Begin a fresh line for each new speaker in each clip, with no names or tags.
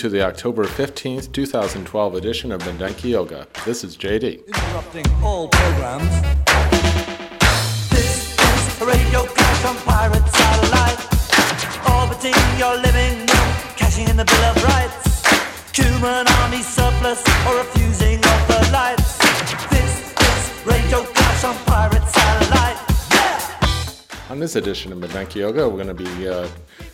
To the October 15th, 2012 edition of Mindenki Joga. This is JD.
Interrupting all programs.
This is radio crash on pirate satellite. Orbiting your living room, cashing in the Bill of Rights. Human army surplus or refusing of the lights. This is radio crash on pirate satellite.
On this edition of Mindenki Joga, we're going to be uh,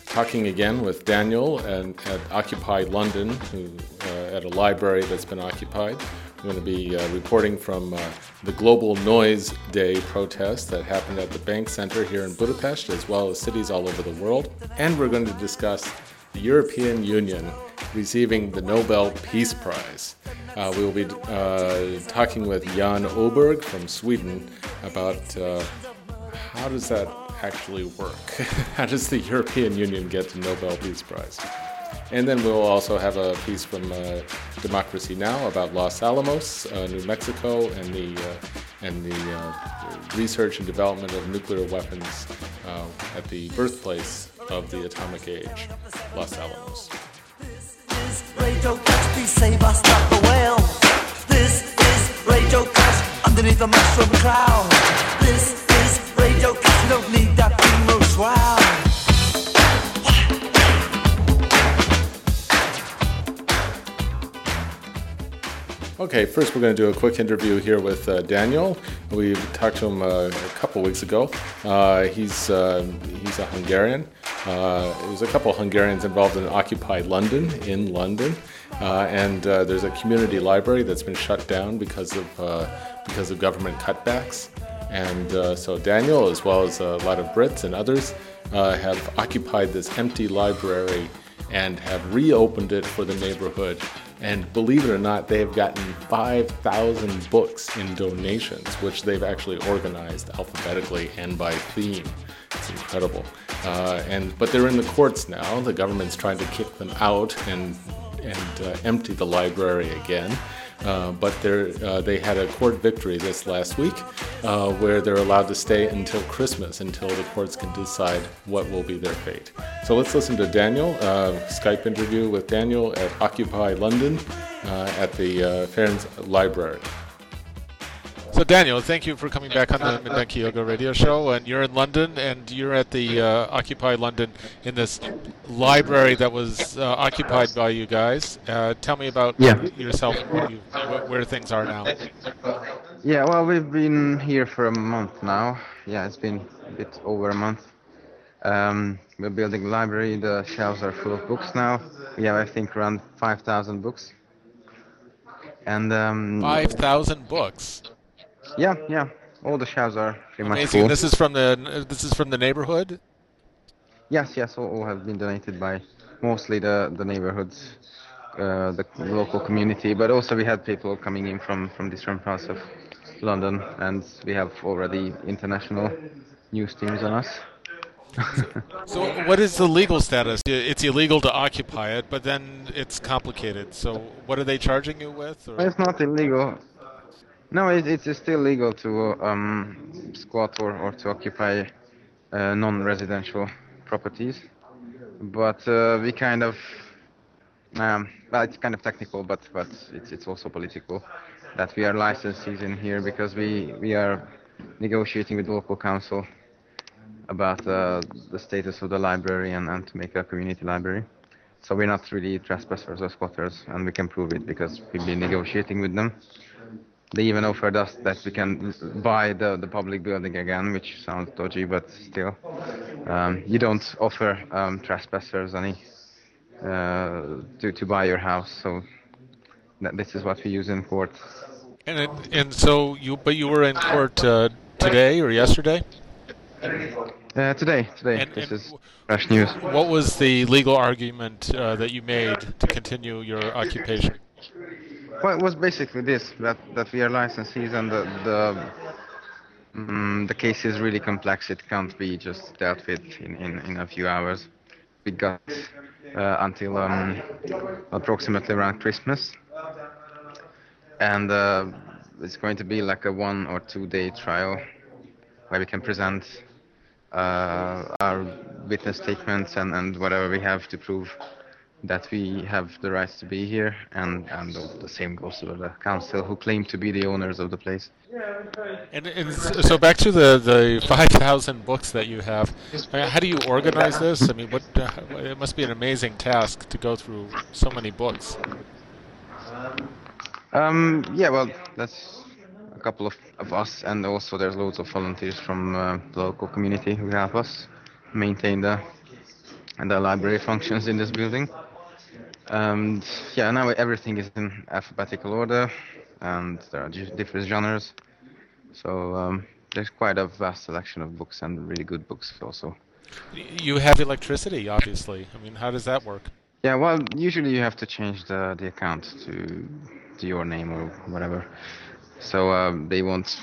talking again with Daniel and, at Occupy London, who, uh, at a library that's been occupied. We're going to be uh, reporting from uh, the Global Noise Day protest that happened at the Bank Center here in Budapest, as well as cities all over the world. And we're going to discuss the European Union receiving the Nobel Peace Prize. Uh, we will be uh, talking with Jan Oberg from Sweden about uh, how does that actually work? how does the European Union get the Nobel Peace Prize? And then we'll also have a piece from uh, Democracy Now! about Los Alamos, uh, New Mexico, and the uh, and the uh, research and development of nuclear weapons uh, at the birthplace of the atomic age, Los Alamos.
This is Radio underneath mushroom cloud. This
Okay, first we're going to do a quick interview here with uh, Daniel. We talked to him uh, a couple weeks ago. Uh, he's uh, he's a Hungarian. Uh, there's a couple Hungarians involved in Occupy London in London, uh, and there's a community library that's been shut down because of because of government cutbacks. And uh, so Daniel, as well as a lot of Brits and others, uh, have occupied this empty library and have reopened it for the neighborhood. And believe it or not, they've gotten 5,000 books in donations, which they've actually organized alphabetically and by theme. It's incredible. Uh, and but they're in the courts now. The government's trying to kick them out and and uh, empty the library again. Uh, but uh, they had a court victory this last week uh, where they're allowed to stay until Christmas until the courts can decide what will be their fate. So let's listen to Daniel, uh, Skype interview with Daniel at Occupy London uh, at the Ferns Library. So Daniel, thank you for coming back on the Mindenki Joga Radio Show. And you're in London, and you're at the uh, Occupy London in this library that was uh, occupied by you guys. Uh, tell me about
Yeah.
yourself, what you, where things are now.
Yeah, well, we've been here for a month now. Yeah, it's been a bit over a month. Um, we're building a library. The shelves are full of books now. We have, I think, around 5,000 books. And um,
Five thousand books.
Yeah, yeah, all the shelves are pretty much
Amazing.
full.
This is from the this is from the neighborhood.
Yes, yes, all, all have been donated by mostly the the neighborhoods, uh, the local community, but also we had people coming in from from different parts of London, and we have already international news teams on us.
So, what is the legal status? It's illegal to occupy it, but then it's complicated. So, what are they charging you with? Or?
It's not illegal. No, it, it's still legal to um, squat or, or to occupy uh, non-residential properties, but uh, we kind of, um, well, it's kind of technical, but but it's it's also political, that we are licensees in here because we we are negotiating with the local council about uh, the status of the library and, and to make a community library. So we're not really trespassers or squatters, and we can prove it because we've been negotiating with them. They even offered us that we can buy the, the public building again, which sounds dodgy, but still. Um, you don't offer um, trespassers any uh, to, to buy your house, so that, this is what we use in court.
And it, and so you but you were in court uh, today or yesterday?
Uh, today, today.
And-
this
and
is fresh news.
What was the legal argument uh, that you made to continue your occupation?
Well, it was basically this that that we are licensees and the the mm, the case is really complex. It can't be just dealt with in, in, in a few hours. We got uh, until um, approximately around Christmas, and uh, it's going to be like a one or two day trial where we can present uh, our witness statements and, and whatever we have to prove that we have the rights to be here, and, and the same goes to the council who claim to be the owners of the place.
And, and so back to the, the 5,000 books that you have. I mean, how do you organize this? I mean, what uh, it must be an amazing task to go through so many books.
Um, yeah, well, that's a couple of, of us, and also there's loads of volunteers from uh, the local community who help us maintain the and the library functions in this building. And yeah, now everything is in alphabetical order, and there are different genres. So um, there's quite a vast selection of books and really good books also.
You have electricity, obviously. I mean, how does that work?
Yeah, well, usually you have to change the, the account to to your name or whatever. So um, they won't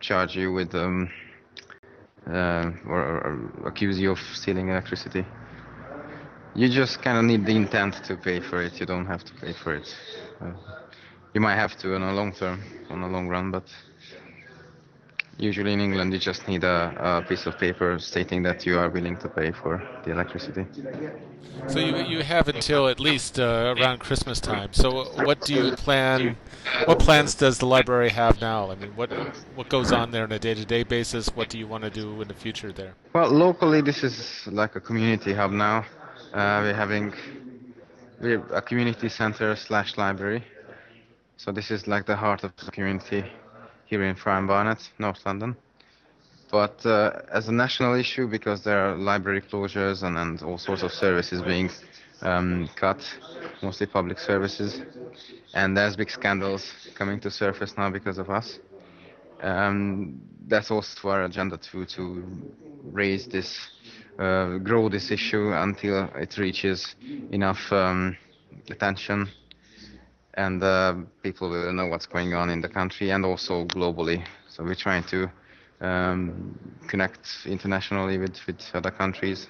charge you with um, uh, or, or accuse you of stealing electricity. You just kind of need the intent to pay for it. You don't have to pay for it. Uh, you might have to on a long term, on a long run, but usually in England you just need a, a piece of paper stating that you are willing to pay for the electricity.
So you you have until at least uh, around Christmas time. So what do you plan? What plans does the library have now? I mean, what what goes on there on a day-to-day basis? What do you want to do in the future there?
Well, locally, this is like a community hub now. Uh, we're having we're a community center slash library. So this is like the heart of the community here in Friern Barnet, North London. But uh, as a national issue, because there are library closures and, and all sorts of services being um, cut, mostly public services, and there's big scandals coming to surface now because of us um, that's also our agenda to to raise this, uh, grow this issue until it reaches enough um, attention, and uh, people will know what's going on in the country and also globally. So we're trying to um, connect internationally with with other countries,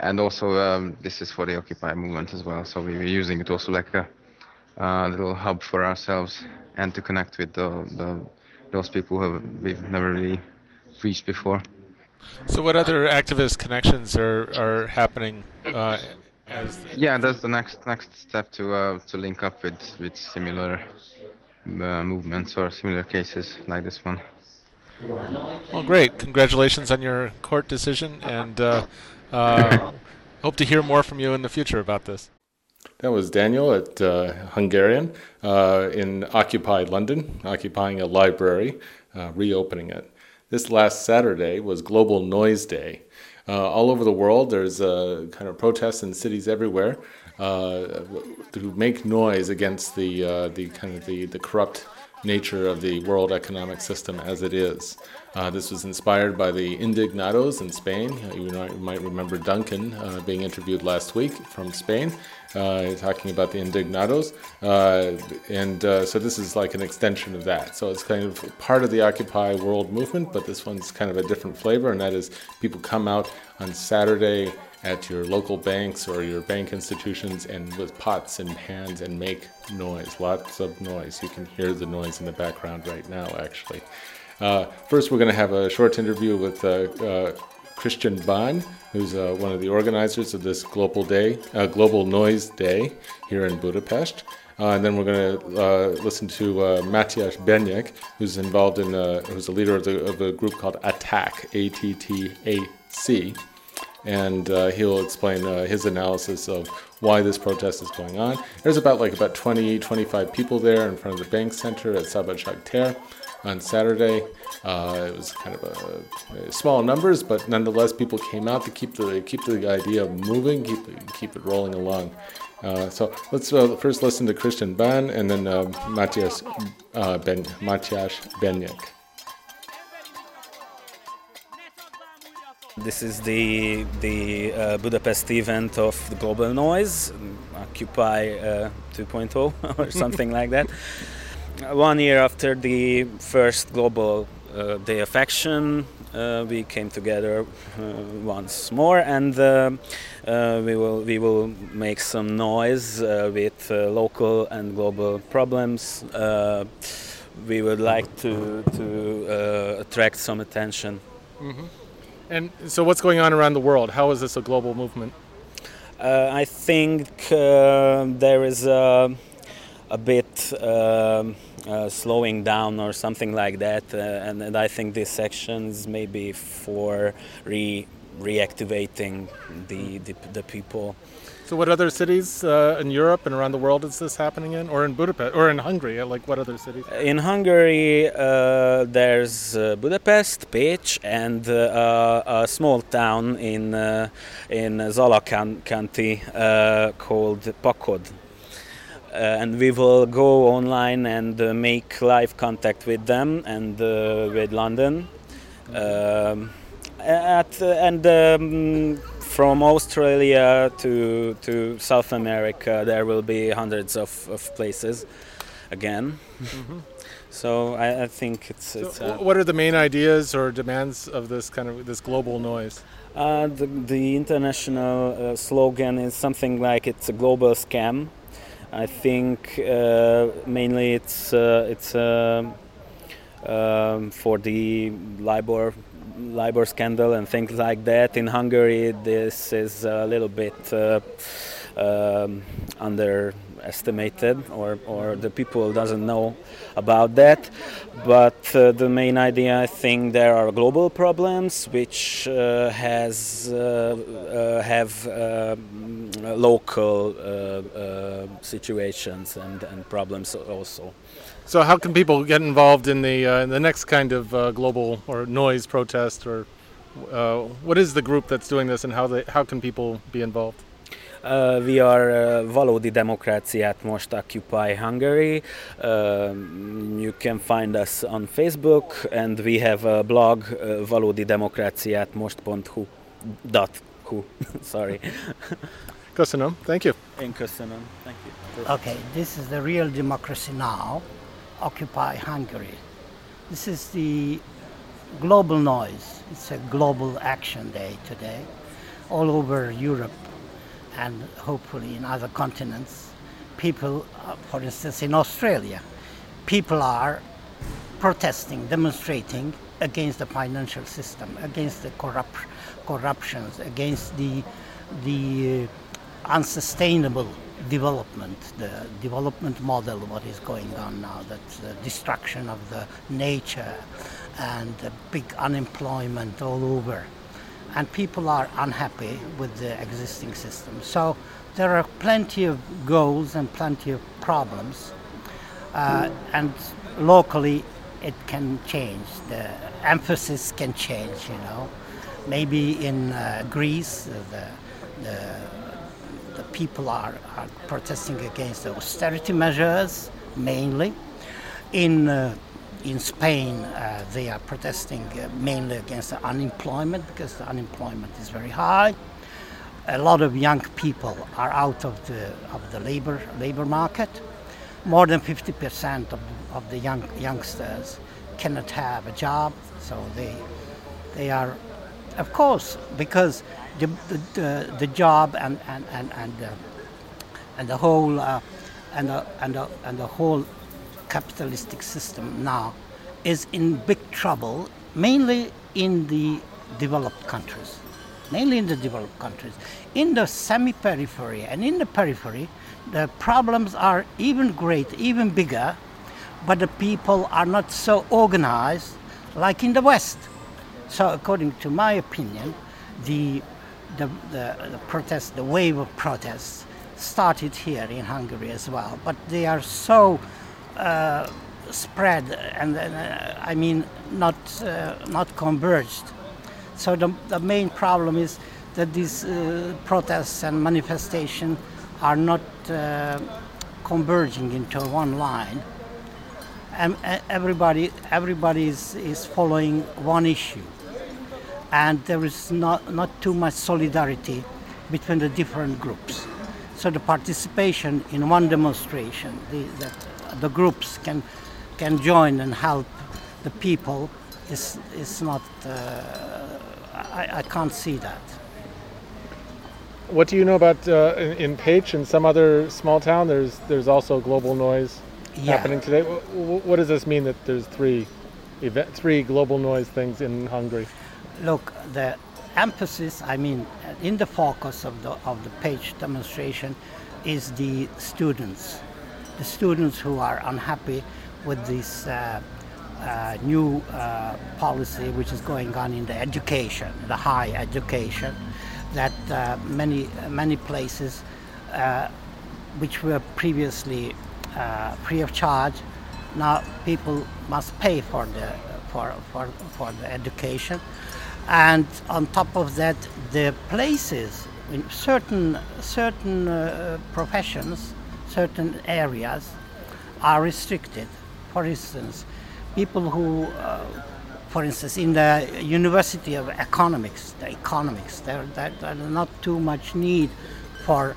and also um, this is for the Occupy movement as well. So we're using it also like a, a little hub for ourselves and to connect with the, the those people who we've never really reached before.
So what other activist connections are are happening? Uh, as
Yeah, that's the next next step to uh, to link up with with similar uh, movements or similar cases like this one.
well, great! Congratulations on your court decision, and uh, uh, hope to hear more from you in the future about this.
That was Daniel at uh, Hungarian uh, in occupied London, occupying a library, uh, reopening it. This last Saturday was Global Noise Day. Uh, all over the world, there's uh, kind of protests in cities everywhere uh, to make noise against the uh, the kind of the, the corrupt nature of the world economic system as it is. Uh, this was inspired by the Indignados in Spain. Uh, you, might remember Duncan uh, being interviewed last week from Spain, uh, talking about the Indignados. Uh, and so this is like an extension of that. So it's kind of part of the Occupy World movement, but this one's kind of a different flavor, and that is people come out on Saturday at your local banks or your bank institutions and with pots and pans and make noise, lots of noise. You can hear the noise in the background right now, actually. Uh, first, we're going to have a short interview with uh, uh, Christian Bahn, who's uh, one of the organizers of this global day, uh, Global Noise Day here in Budapest. Uh, and then we're going to uh, listen to uh, Matthias Benyik, who's involved in, uh, who's the leader of, the, of a group called ATTAC, A-T-T-A-C. And uh, he'll explain uh, his analysis of why this protest is going on. There's about like about 20, 25 people there in front of the bank center at Szabadság tér on Saturday. Uh, it was kind of a, a, small numbers, but nonetheless, people came out to keep the keep the idea moving, keep keep it rolling along. Uh, so let's uh, first listen to Christian Ban and then uh, Matthias uh, Ben Matthias Benyik.
This is the the uh, Budapest event of the Global Noise, Occupy uh, 2.0 or something like that. One year after the first global uh, day of action, uh, we came together uh, once more, and uh, we will we will make some noise with local and global problems. we would like to to attract some attention.
Mm-hmm. And so, what's going on around the world? How is this a global movement?
Uh, I think uh, there is a, a bit um, uh, slowing down or something like that, uh, and, and, I think this section is maybe for re reactivating the, the, the people.
So, what other cities uh, in Europe and around the world is this happening in, or in Budapest, or in Hungary? Like, what other cities?
In Hungary, uh, there's uh, Budapest, Pécs, and uh, a small town in uh, in Zala County uh, called Pakod. and we will go online and make live contact with them and with London. Um, at, and um, from Australia to to South America, there will be hundreds of, of places again. Mm-hmm. So I, I, think it's. So it's
uh, what are the main ideas or demands of this kind of this global noise?
Uh, the, the international uh, slogan is something like it's a global scam. I think uh, mainly it's uh, it's uh, um, for the LIBOR LIBOR scandal and things like that. In Hungary, this is a little bit uh, um, underestimated, or, or the people doesn't know about that. But uh, the main idea, I think, there are global problems which uh, has uh, uh, have uh, local situations and, and problems also.
So, how can people get involved in the uh, in the next kind of uh, global or noise protest, or uh, what is the group that's doing this, and how they how can people be involved?
Uh, we are uh, Valódi Demokráciát Most Occupy Hungary. Uh, you can find us on Facebook, and we have a blog, uh, Valódi Demokráciát Most.hu. Dot hu. Sorry.
Köszönöm. Thank you.
In köszönöm. Thank you.
Okay, this is the real democracy now. Occupy Hungary. This is the global noise. It's a global action day today, all over Europe and hopefully in other continents. People, uh, for instance, in Australia, people are protesting, demonstrating against the financial system, against the corrupt, corruptions, against the the uh, unsustainable development, the development model, what is going on now, that's the destruction of the nature and the big unemployment all over. And people are unhappy with the existing system. So there are plenty of goals and plenty of problems. Uh, and locally, it can change. The emphasis can change, you know. Maybe in uh, Greece, the, the the people are, are protesting against the austerity measures mainly. In uh, in Spain, uh, they are protesting uh, mainly against the unemployment because the unemployment is very high. A lot of young people are out of the of the labor labor market. More than 50% of, of the young youngsters cannot have a job, so they they are, of course, because the, the, the job and and and and, uh, and the whole uh, and the, and the, and the whole capitalistic system now is in big trouble, mainly in the developed countries, mainly in the developed countries. In the semi-periphery and in the periphery, the problems are even great, even bigger, but the people are not so organized like in the West. So, according to my opinion, the the, the, the protest, the wave of protests started here in Hungary as well, but they are so uh, spread and uh, I mean not uh, not converged. So the, the main problem is that these uh, protests and manifestations are not uh, converging into one line. And uh, everybody everybody is, is following one issue, and there is not not too much solidarity between the different groups. So the participation in one demonstration, the, that the groups can can join and help the people is is not. Uh, I, I can't see that.
What do you know about uh, in, in Pécs and some other small town? There's there's also global noise
Yeah.
happening today. Wh- wh- What does this mean that there's three event, three global noise things in Hungary?
Look, the emphasis, I mean, in the focus of the of the Pécs demonstration, is the students, the students who are unhappy with this uh, uh, new uh, policy which is going on in the education, the high education, that uh, many many places uh, which were previously uh, free of charge, now people must pay for the for for, for the education, and on top of that, the places in certain certain uh, professions, certain areas, are restricted. For instance, people who uh, for instance, in the University of Economics, the economics, there, are not too much need for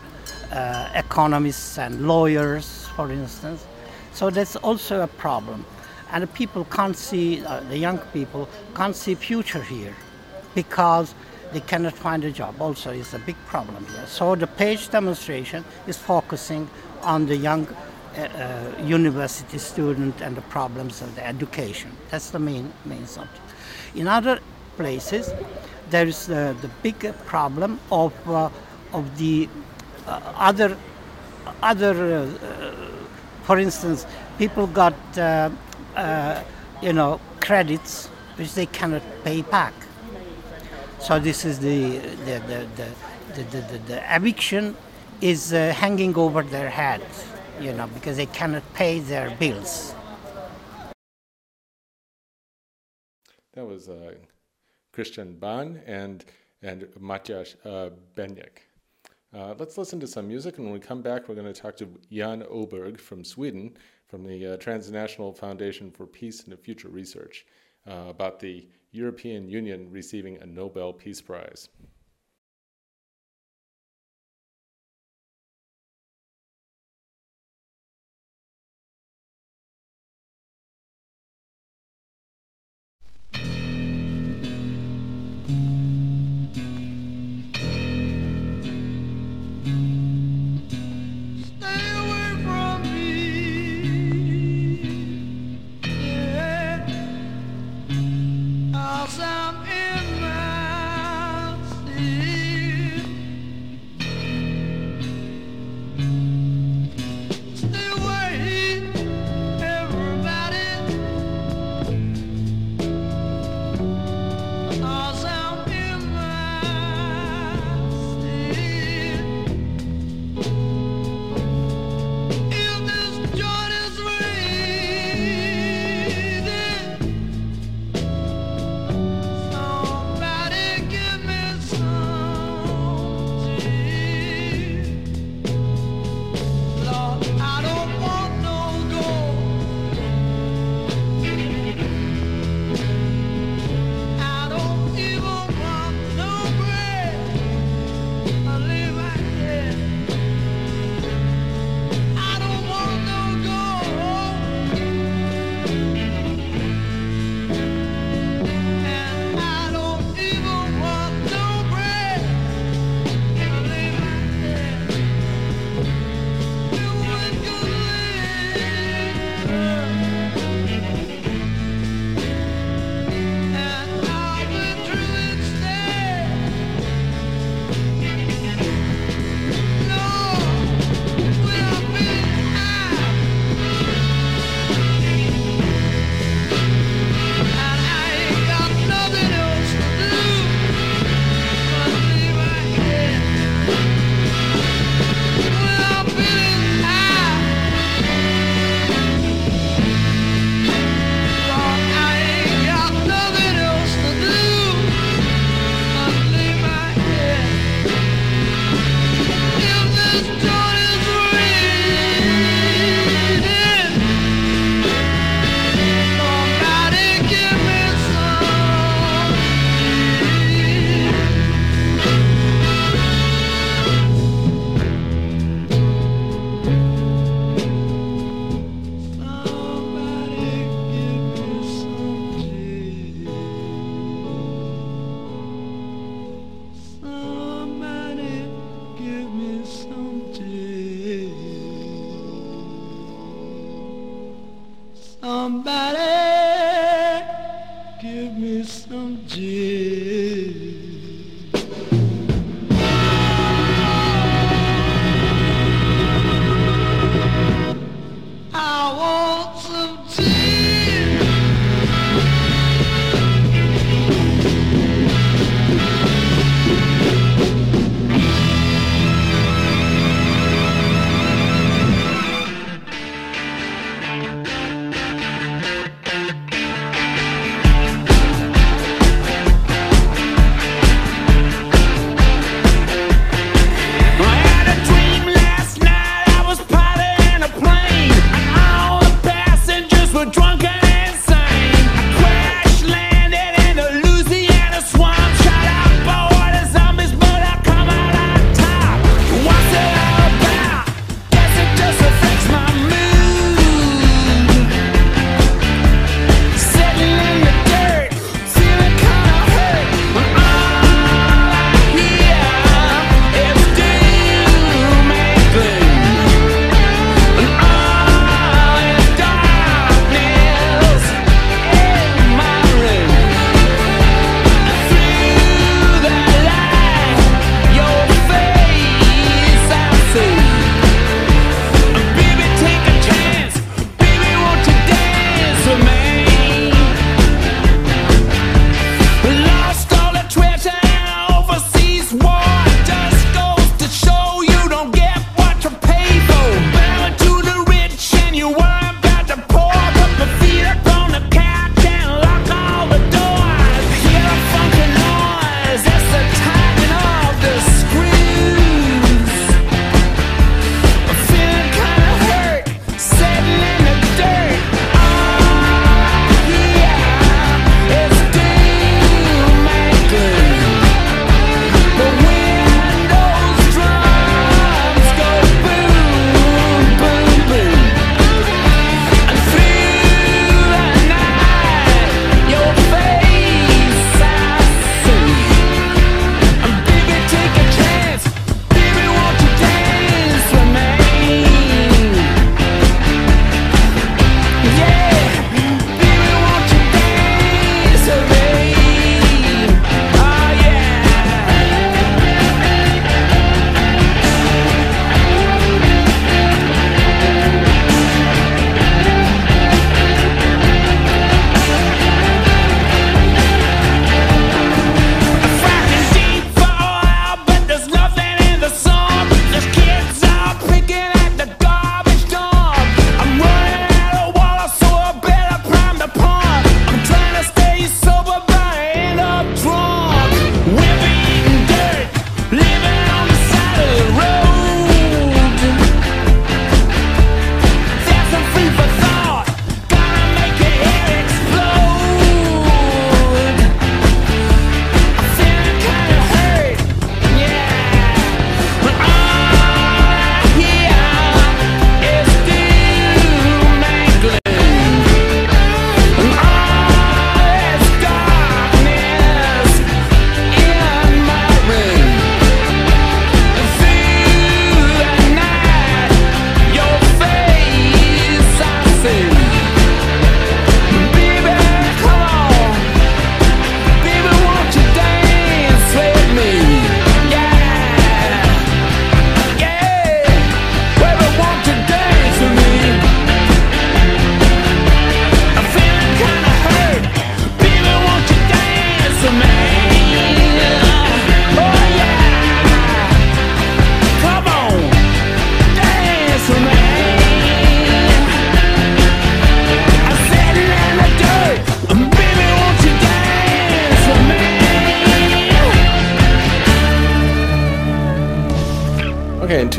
uh, economists and lawyers, for instance. So that's also a problem. And the people can't see, uh, the young people can't see future here because they cannot find a job. Also, is a big problem here. So the Pécs demonstration is focusing on the young uh, uh, university student and the problems of the education. That's the main main subject. In other places, there is the, the big problem of uh, of the uh, other other. Uh, for instance, people got uh, you know credits which they cannot pay back. So this is the the the the, the, the, the, eviction is uh, hanging over their heads, you know, because they cannot pay their bills.
That was uh, Christian Bahn and and Matyas uh. Uh, let's listen to some music, and when we come back, we're going to talk to Jan Oberg from Sweden, from the uh, Transnational Foundation for Peace and Future Research, uh, about the European Union receiving a Nobel Peace Prize.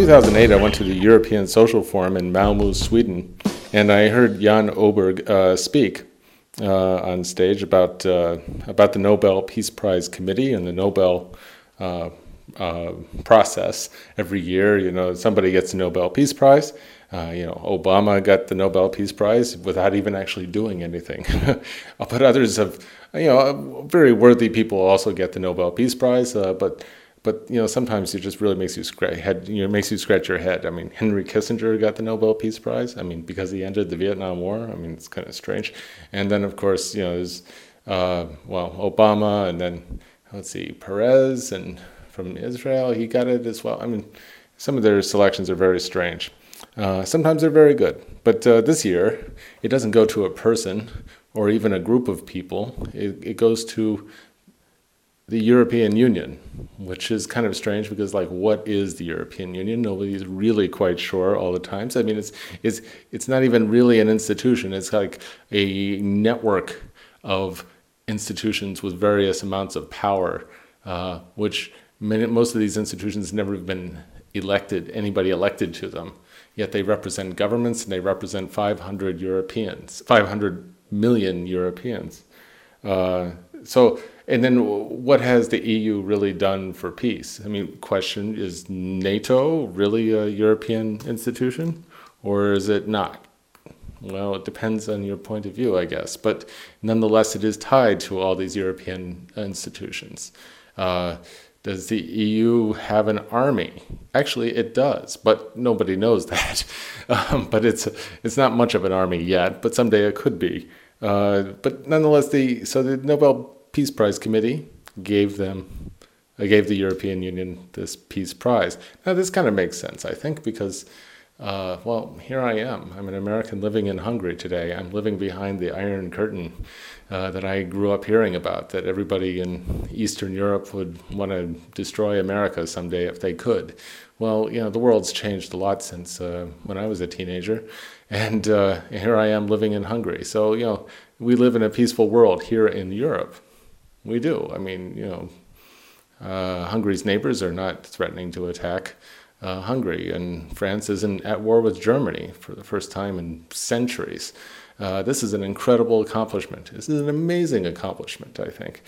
2008, I went to the European Social Forum in Malmö, Sweden, and I heard Jan Oberg uh, speak uh, on stage about uh, about the Nobel Peace Prize Committee and the Nobel. Uh, uh, process every year, you know, somebody gets the Nobel Peace Prize, uh, you know, Obama got the Nobel Peace Prize without even actually doing anything. but others have, you know, very worthy people also get the Nobel Peace Prize. Uh, but but you know sometimes it just really makes you scratch head you know makes you scratch your head. I mean henry kissinger got the nobel peace prize. I mean because he ended the vietnam war. I mean it's kind of strange. And then of course you know there's uh, well obama and then let's see Peres and from israel he got it as well. I mean some of their selections are very strange. Uh, sometimes they're very good. But uh, this year it doesn't go to a person or even a group of people. It, it goes to the European Union, which is kind of strange because, like, what is the European Union? Nobody's really quite sure all the time. So, I mean, it's it's it's not even really an institution. It's like a network of institutions with various amounts of power, uh, which many, most of these institutions never have been elected anybody elected to them. Yet they represent governments and they represent 500 Europeans, 500 million Europeans. Uh, so and then what has the EU really done for peace? I mean, question is NATO really a European institution or is it not? Well, it depends on your point of view, I guess. But nonetheless, it is tied to all these European institutions. Uh, does the EU have an army? Actually, it does, but nobody knows that. Um, but it's it's not much of an army yet. But someday it could be. Uh, but nonetheless, the so the Nobel Peace Prize Committee gave them, uh, gave the European Union this peace prize. Now this kind of makes sense, I think, because, uh, well, here I am. I'm an American living in Hungary today. I'm living behind the Iron Curtain uh, that I grew up hearing about. That everybody in Eastern Europe would want to destroy America someday if they could. Well, you know, the world's changed a lot since uh, when I was a teenager, and uh, here I am living in Hungary. So, you know, we live in a peaceful world here in Europe. We do. I mean, you know, uh, Hungary's neighbors are not threatening to attack uh, Hungary, and France isn't at war with Germany for the first time in centuries. Uh, this is an incredible accomplishment. This is an amazing accomplishment, I think.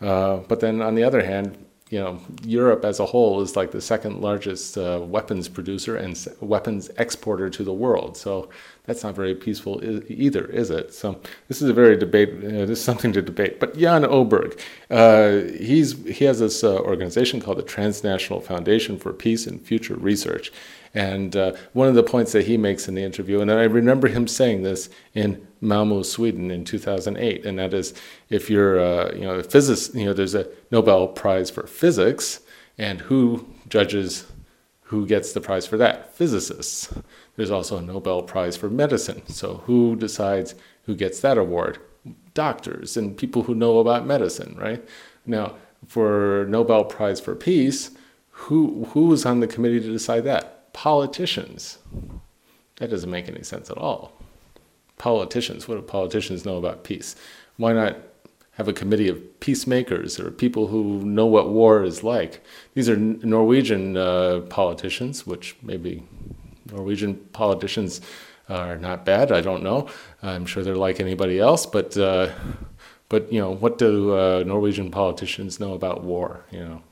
Uh, but then on the other hand, you know, Europe as a whole is like the second largest uh, weapons producer and weapons exporter to the world. So that's not very peaceful either, is it? So this is a very debate. Uh, this is something to debate. But Jan Oberg, uh, he's he has this uh, organization called the Transnational Foundation for Peace and Future Research, and uh, one of the points that he makes in the interview, and I remember him saying this in Malmo, Sweden, in 2008, and that is, if you're uh, you know a physicist, you know there's a Nobel Prize for physics, and who judges who gets the prize for that? Physicists. There's also a Nobel Prize for medicine. So who decides who gets that award? Doctors and people who know about medicine, right? Now, for Nobel Prize for Peace, who who is on the committee to decide that? Politicians. That doesn't make any sense at all. Politicians. What do politicians know about peace? Why not have a committee of peacemakers or people who know what war is like. These are Norwegian uh, politicians, which maybe Norwegian politicians are not bad. I don't know. I'm sure they're like anybody else, but uh, but you know what do uh, Norwegian politicians know about war? You know,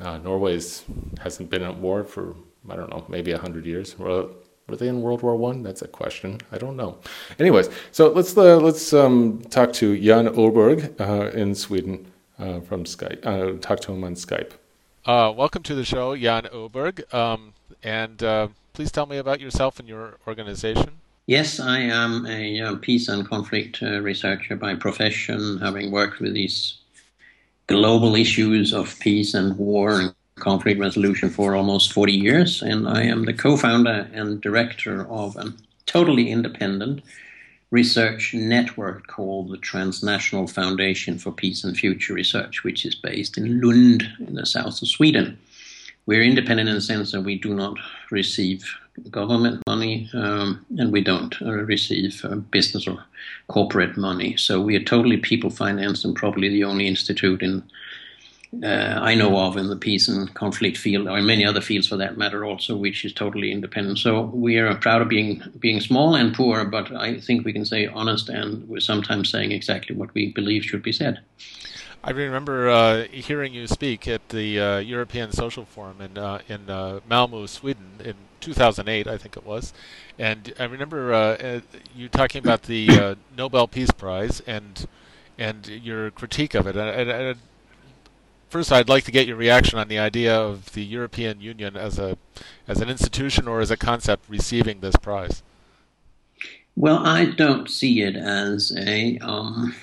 uh, Norway's hasn't been at war for I don't know maybe hundred years. Well, were they in World War One? That's a question. I don't know. Anyways, so let's uh, let's um, talk to Jan Oberg uh, in Sweden uh, from Skype. Uh, talk to him on Skype.
Uh, welcome to the show, Jan Oberg, um, and uh, please tell me about yourself and your organization.
Yes, I am a peace and conflict researcher by profession, having worked with these global issues of peace and war and conflict resolution for almost 40 years, and I am the co founder and director of a totally independent research network called the Transnational Foundation for Peace and Future Research, which is based in Lund in the south of Sweden. We're independent in the sense that we do not receive government money um, and we don't uh, receive uh, business or corporate money. So we are totally people financed and probably the only institute in uh, I know of in the peace and conflict field, or in many other fields for that matter, also, which is totally independent. So we are proud of being being small and poor, but I think we can say honest, and we're sometimes saying exactly what we believe should be said.
I remember uh, hearing you speak at the uh, European Social Forum in uh, in uh, Malmo, Sweden, in 2008, I think it was, and I remember uh, you talking about the Nobel Peace Prize and and your critique of it. And, first, I'd like to get your reaction on the idea of the European Union as a as an institution or as a concept receiving this prize.
Well, I don't see it as a um,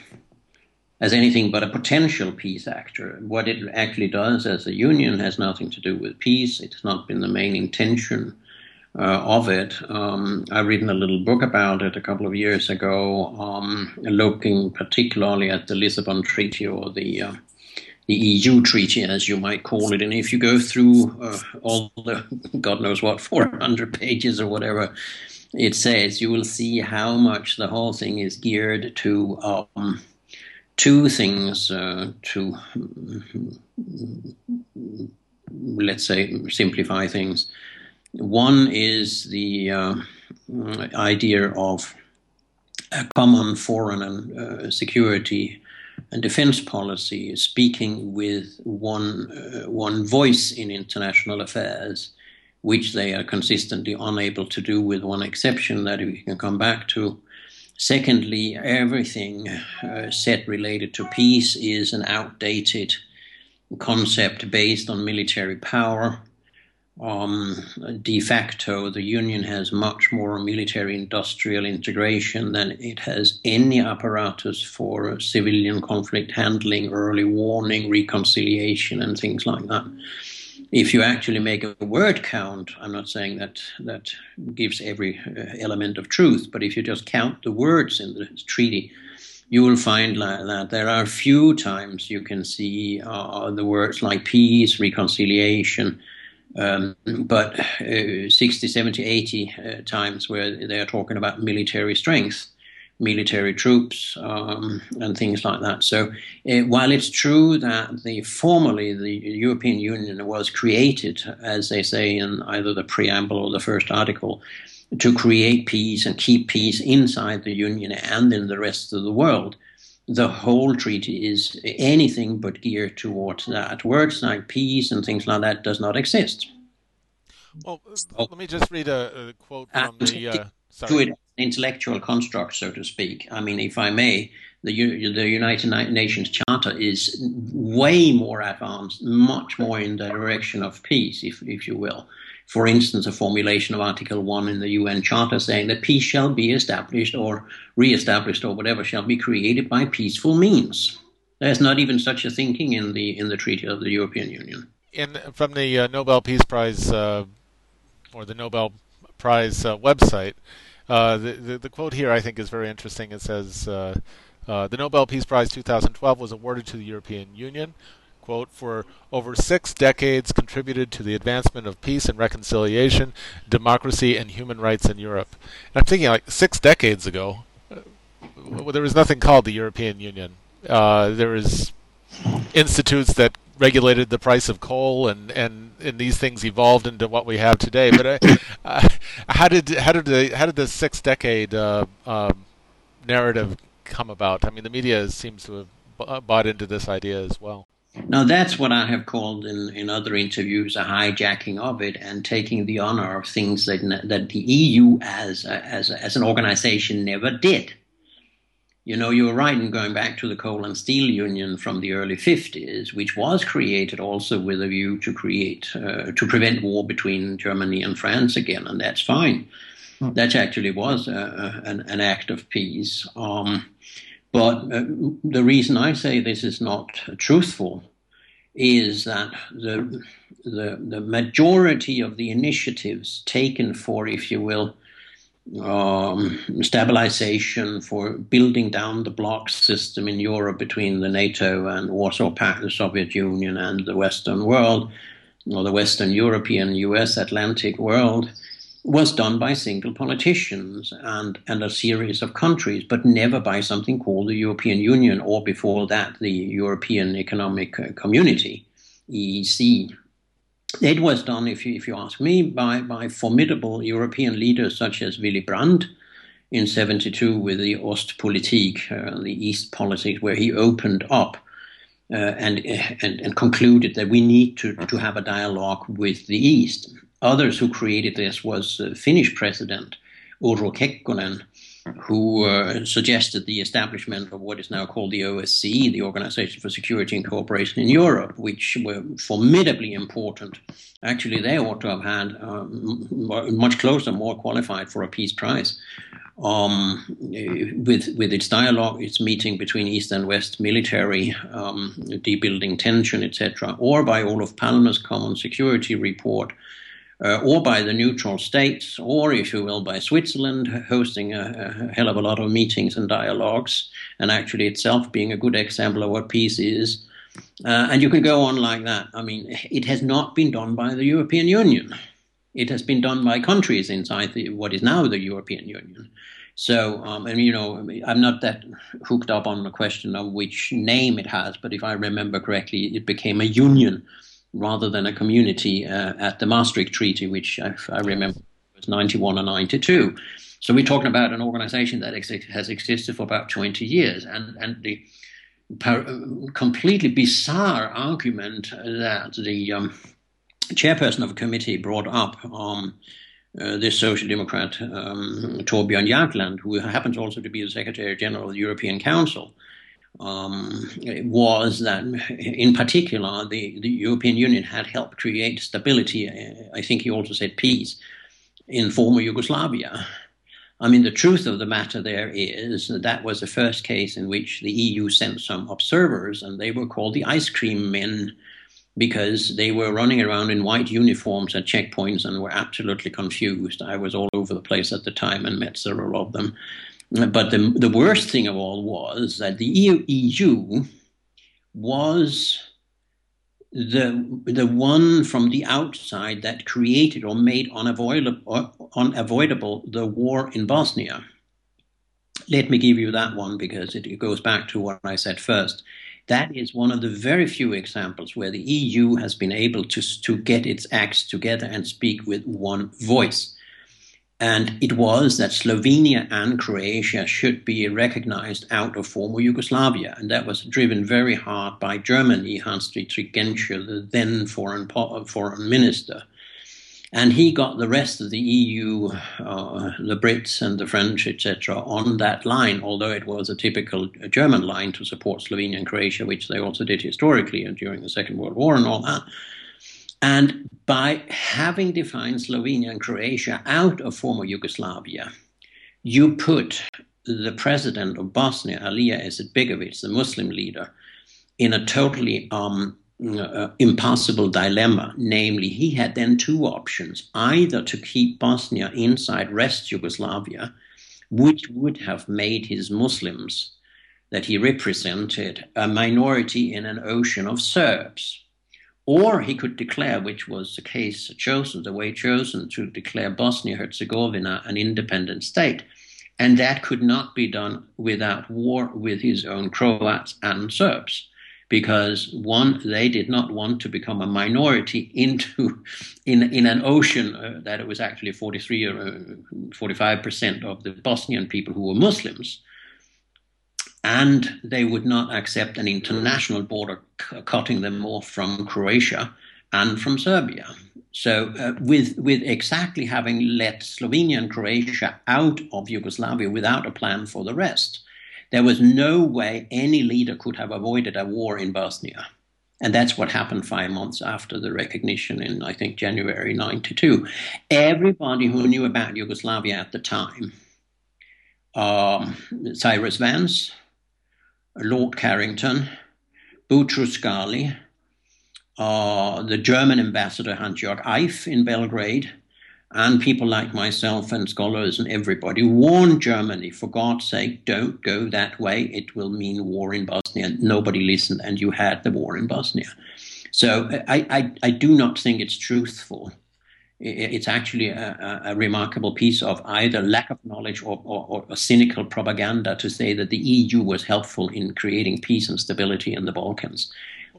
as anything but a potential peace actor. What it actually does as a union has nothing to do with peace. It's not been the main intention uh, of it. Um, I've written a little book about it a couple of years ago, um, looking particularly at the Lisbon Treaty or the uh, the EU treaty, as you might call it. And if you go through uh, all the God knows what 400 pages or whatever it says, you will see how much the whole thing is geared to um, two things uh, to let's say simplify things. One is the uh, idea of a common foreign and uh, security and defense policy, speaking with one uh, one voice in international affairs, which they are consistently unable to do, with one exception that we can come back to. Secondly, everything uh, set related to peace is an outdated concept based on military power um, de facto, the Union has much more military industrial integration than it has any apparatus for civilian conflict handling, early warning, reconciliation, and things like that. If you actually make a word count, I'm not saying that that gives every uh, element of truth, but if you just count the words in the treaty, you will find that there are few times you can see uh, the words like peace, reconciliation, um, but uh, 60, 70, 80 uh, times where they are talking about military strength, military troops, um, and things like that. So, uh, while it's true that the formally the European Union was created, as they say in either the preamble or the first article, to create peace and keep peace inside the Union and in the rest of the world, the whole treaty is anything but geared towards that. Words like peace and things like that does not exist.
Well, oh. let me just read a, a quote from the. Uh, sorry.
To it, intellectual construct, so to speak. I mean, if I may, the, the United Nations Charter is way more advanced, much more in the direction of peace, if, if you will for instance, a formulation of Article 1 in the UN Charter saying that peace shall be established or re-established or whatever shall be created by peaceful means. There's not even such a thinking in the in the Treaty of the European Union.
In from the uh, Nobel Peace Prize uh, or the Nobel Prize uh, website, uh, the, the, the quote here I think is very interesting. It says. Uh, uh, the Nobel Peace Prize 2012 was awarded to the European Union quote, for over six decades contributed to the advancement of peace and reconciliation, democracy, and human rights in Europe. And I'm thinking, like, six decades ago, uh, there was nothing called the European Union. Uh, there was institutes that regulated the price of coal, and, and, and these things evolved into what we have today. But uh, uh, how did how did the how did the six decade uh, um, narrative come about? I mean, the media seems to have bought into this idea as well.
Now, that's what I have called in, in other interviews a hijacking of it and taking the honor of things that, that the EU as, as, as an organization never did. You know, you were right in going back to the Coal and Steel Union from the early 50s, which was created also with a view to create, uh, to prevent war between Germany and France again, and that's fine. Hmm. That actually was uh, an, an, act of peace. Um, but uh, the reason I say this is not truthful is that the, the, the majority of the initiatives taken for, if you will, um, stabilization, for building down the bloc system in Europe between the NATO and Warsaw Pact, the Soviet Union, and the Western world, or the Western European, US Atlantic world, was done by single politicians and, and a series of countries, but never by something called the European Union or before that the European Economic Community, EEC. It was done, if you, if you ask me, by, by formidable European leaders such as Willy Brandt in 72 with the Ostpolitik, uh, the East politics, where he opened up uh, and, and, and concluded that we need to, to have a dialogue with the East. Others who created this was uh, Finnish President Urho Kekkonen, who uh, suggested the establishment of what is now called the OSCE, the Organization for Security and Cooperation in Europe, which were formidably important. Actually, they ought to have had um, much closer, more qualified for a peace prize. Um, with with its dialogue, its meeting between East and West military, um, debuilding tension, etc., or by Olof Palme's Common Security Report, uh, or by the neutral states, or if you will, by Switzerland hosting a, a, hell of a lot of meetings and dialogues, and actually itself being a good example of what peace is. Uh, and you can go on like that. I mean, it has not been done by the European Union. It has been done by countries inside the, what is now the European Union. So, um, and you know, I'm not that hooked up on the question of which name it has, but if I remember correctly, it became a union rather than a community uh, at the Maastricht Treaty, which I, I, remember was 91 or 92. So we're talking about an organization that ex- has existed for about 20 years, and and the par- completely bizarre argument that the um, chairperson of a committee brought up. Um, uh, this Social Democrat, um, Torbjörn Jagland, who happens also to be the Secretary General of the European Council, um, was that, in particular, the, the European Union had helped create stability. Uh, I think he also said peace in former Yugoslavia. I mean, the truth of the matter there is that that was the first case in which the EU sent some observers, and they were called the ice cream men because they were running around in white uniforms at checkpoints and were absolutely confused. I was all over the place at the time and met several of them. But the, the worst thing of all was that the EU was the the one from the outside that created or made unavoidable, unavoidable the war in Bosnia. Let me give you that one because it, goes back to what I said first. That is one of the very few examples where the EU has been able to, to get its acts together and speak with one voice. And it was that Slovenia and Croatia should be recognized out of former Yugoslavia. And that was driven very hard by Germany, Hans-Dietrich Genscher, the then foreign, foreign minister. And he got the rest of the EU, uh, the Brits and the French, etc., on that line, although it was a typical German line to support Slovenia and Croatia, which they also did historically and during the Second World War and all that. And by having defined Slovenia and Croatia out of former Yugoslavia, you put the president of Bosnia, Alija Izetbegovic, the Muslim leader, in a totally um, uh, impossible dilemma. Namely, he had then two options either to keep Bosnia inside Rest Yugoslavia, which would have made his Muslims that he represented a minority in an ocean of Serbs or he could declare, which was the case chosen, the way chosen, to declare Bosnia Herzegovina an independent state. And that could not be done without war with his own Croats and Serbs. Because one, they did not want to become a minority into in in an ocean uh, that it was actually 43 or 45 percent of the Bosnian people who were Muslims, and they would not accept an international border c- cutting them off from Croatia and from Serbia. So, uh, with with exactly having let Slovenia and Croatia out of Yugoslavia without a plan for the rest, there was no way any leader could have avoided a war in Bosnia. And that's what happened five months after the recognition in, I think, January 92. Everybody who knew about Yugoslavia at the time, um, Cyrus Vance, Lord Carrington, Boutros Ghali, uh, the German ambassador Hansjörg Eiff in Belgrade, and people like myself and scholars and everybody warned Germany, for God's sake, don't go that way. It will mean war in Bosnia. Nobody listened, and you had the war in Bosnia. So I, I, I do not think it's truthful it's actually a, a, remarkable piece of either lack of knowledge or, or, or, cynical propaganda to say that the EU was helpful in creating peace and stability in the Balkans.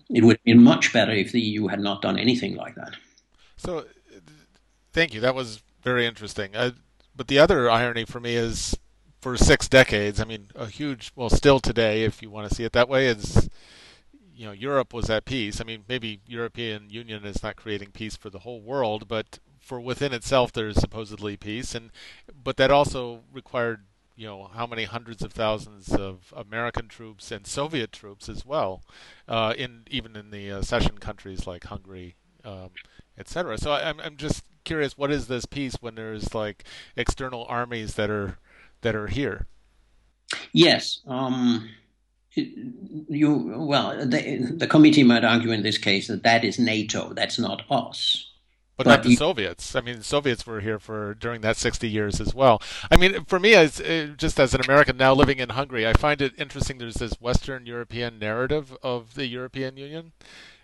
It would have been much better if the EU had not done anything like that.
So, thank you. That was very interesting. Uh, but the other irony for me is for six decades, I mean, a huge, well, still today, if you want to see it that way, is you know Europe was at peace. I mean, maybe European Union is not creating peace for the whole world, but for within itself there's supposedly peace, and but that also required you know how many hundreds of thousands of American troops and Soviet troops as well, uh, in even in the uh, session countries like Hungary, um, etc. So I, I'm I'm just curious, what is this peace when there's like external armies that are that are here?
Yes. Um, you well, the, the committee might argue in this case that that is NATO. That's not us.
But, but not the Soviets. I mean, the Soviets were here for during that 60 years as well. I mean, for me, as uh, just as an American now living in Hungary, I find it interesting. There's this Western European narrative of the European Union,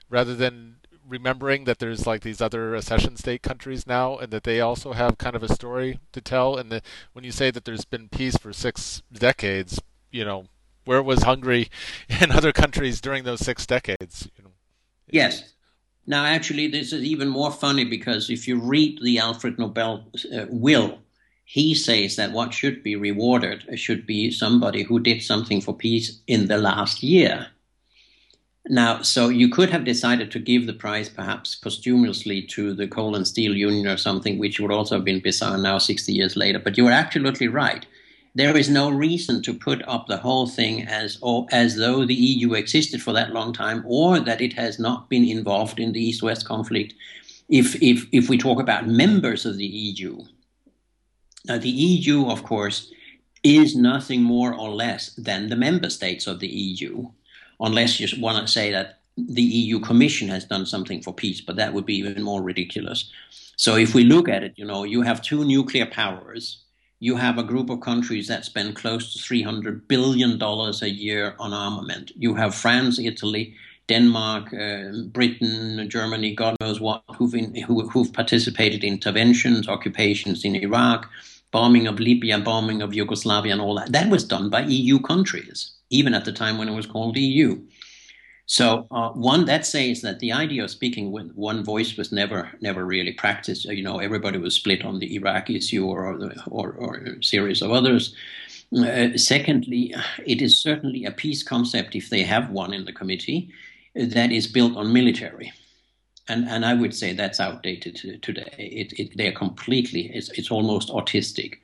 rather than remembering that there's like these other accession state countries now, and that they also have kind of a story to tell. And the, when you say that there's been peace for six decades, you know, where was Hungary and other countries during those six decades? You know,
yes. Now, actually, this is even more funny because if you read the Alfred Nobel uh, will, he says that what should be rewarded should be somebody who did something for peace in the last year. Now, so you could have decided to give the prize perhaps posthumously to the coal and steel union or something, which would also have been bizarre now 60 years later. But you are absolutely right. There is no reason to put up the whole thing as or, as though the EU existed for that long time, or that it has not been involved in the East-West conflict. If if if we talk about members of the EU, now uh, the EU, of course, is nothing more or less than the member states of the EU unless you want to say that the EU Commission has done something for peace, but that would be even more ridiculous. So if we look at it, you know, you have two nuclear powers. You have a group of countries that spend close to $300 billion a year on armament. You have France, Italy, Denmark, uh, Britain, Germany, God knows what, who've, in, who, who've participated in interventions, occupations in Iraq, bombing of Libya, bombing of Yugoslavia, and all that. That was done by EU countries even at the time when it was called EU. So uh, one that says that the idea of speaking with one voice was never never really practiced. You know, everybody was split on the Iraq issue or or, or a series of others. Uh, secondly, it is certainly a peace concept, if they have one in the committee, that is built on military. And, and I would say that's outdated today. It, it, they're completely, it's, it's almost autistic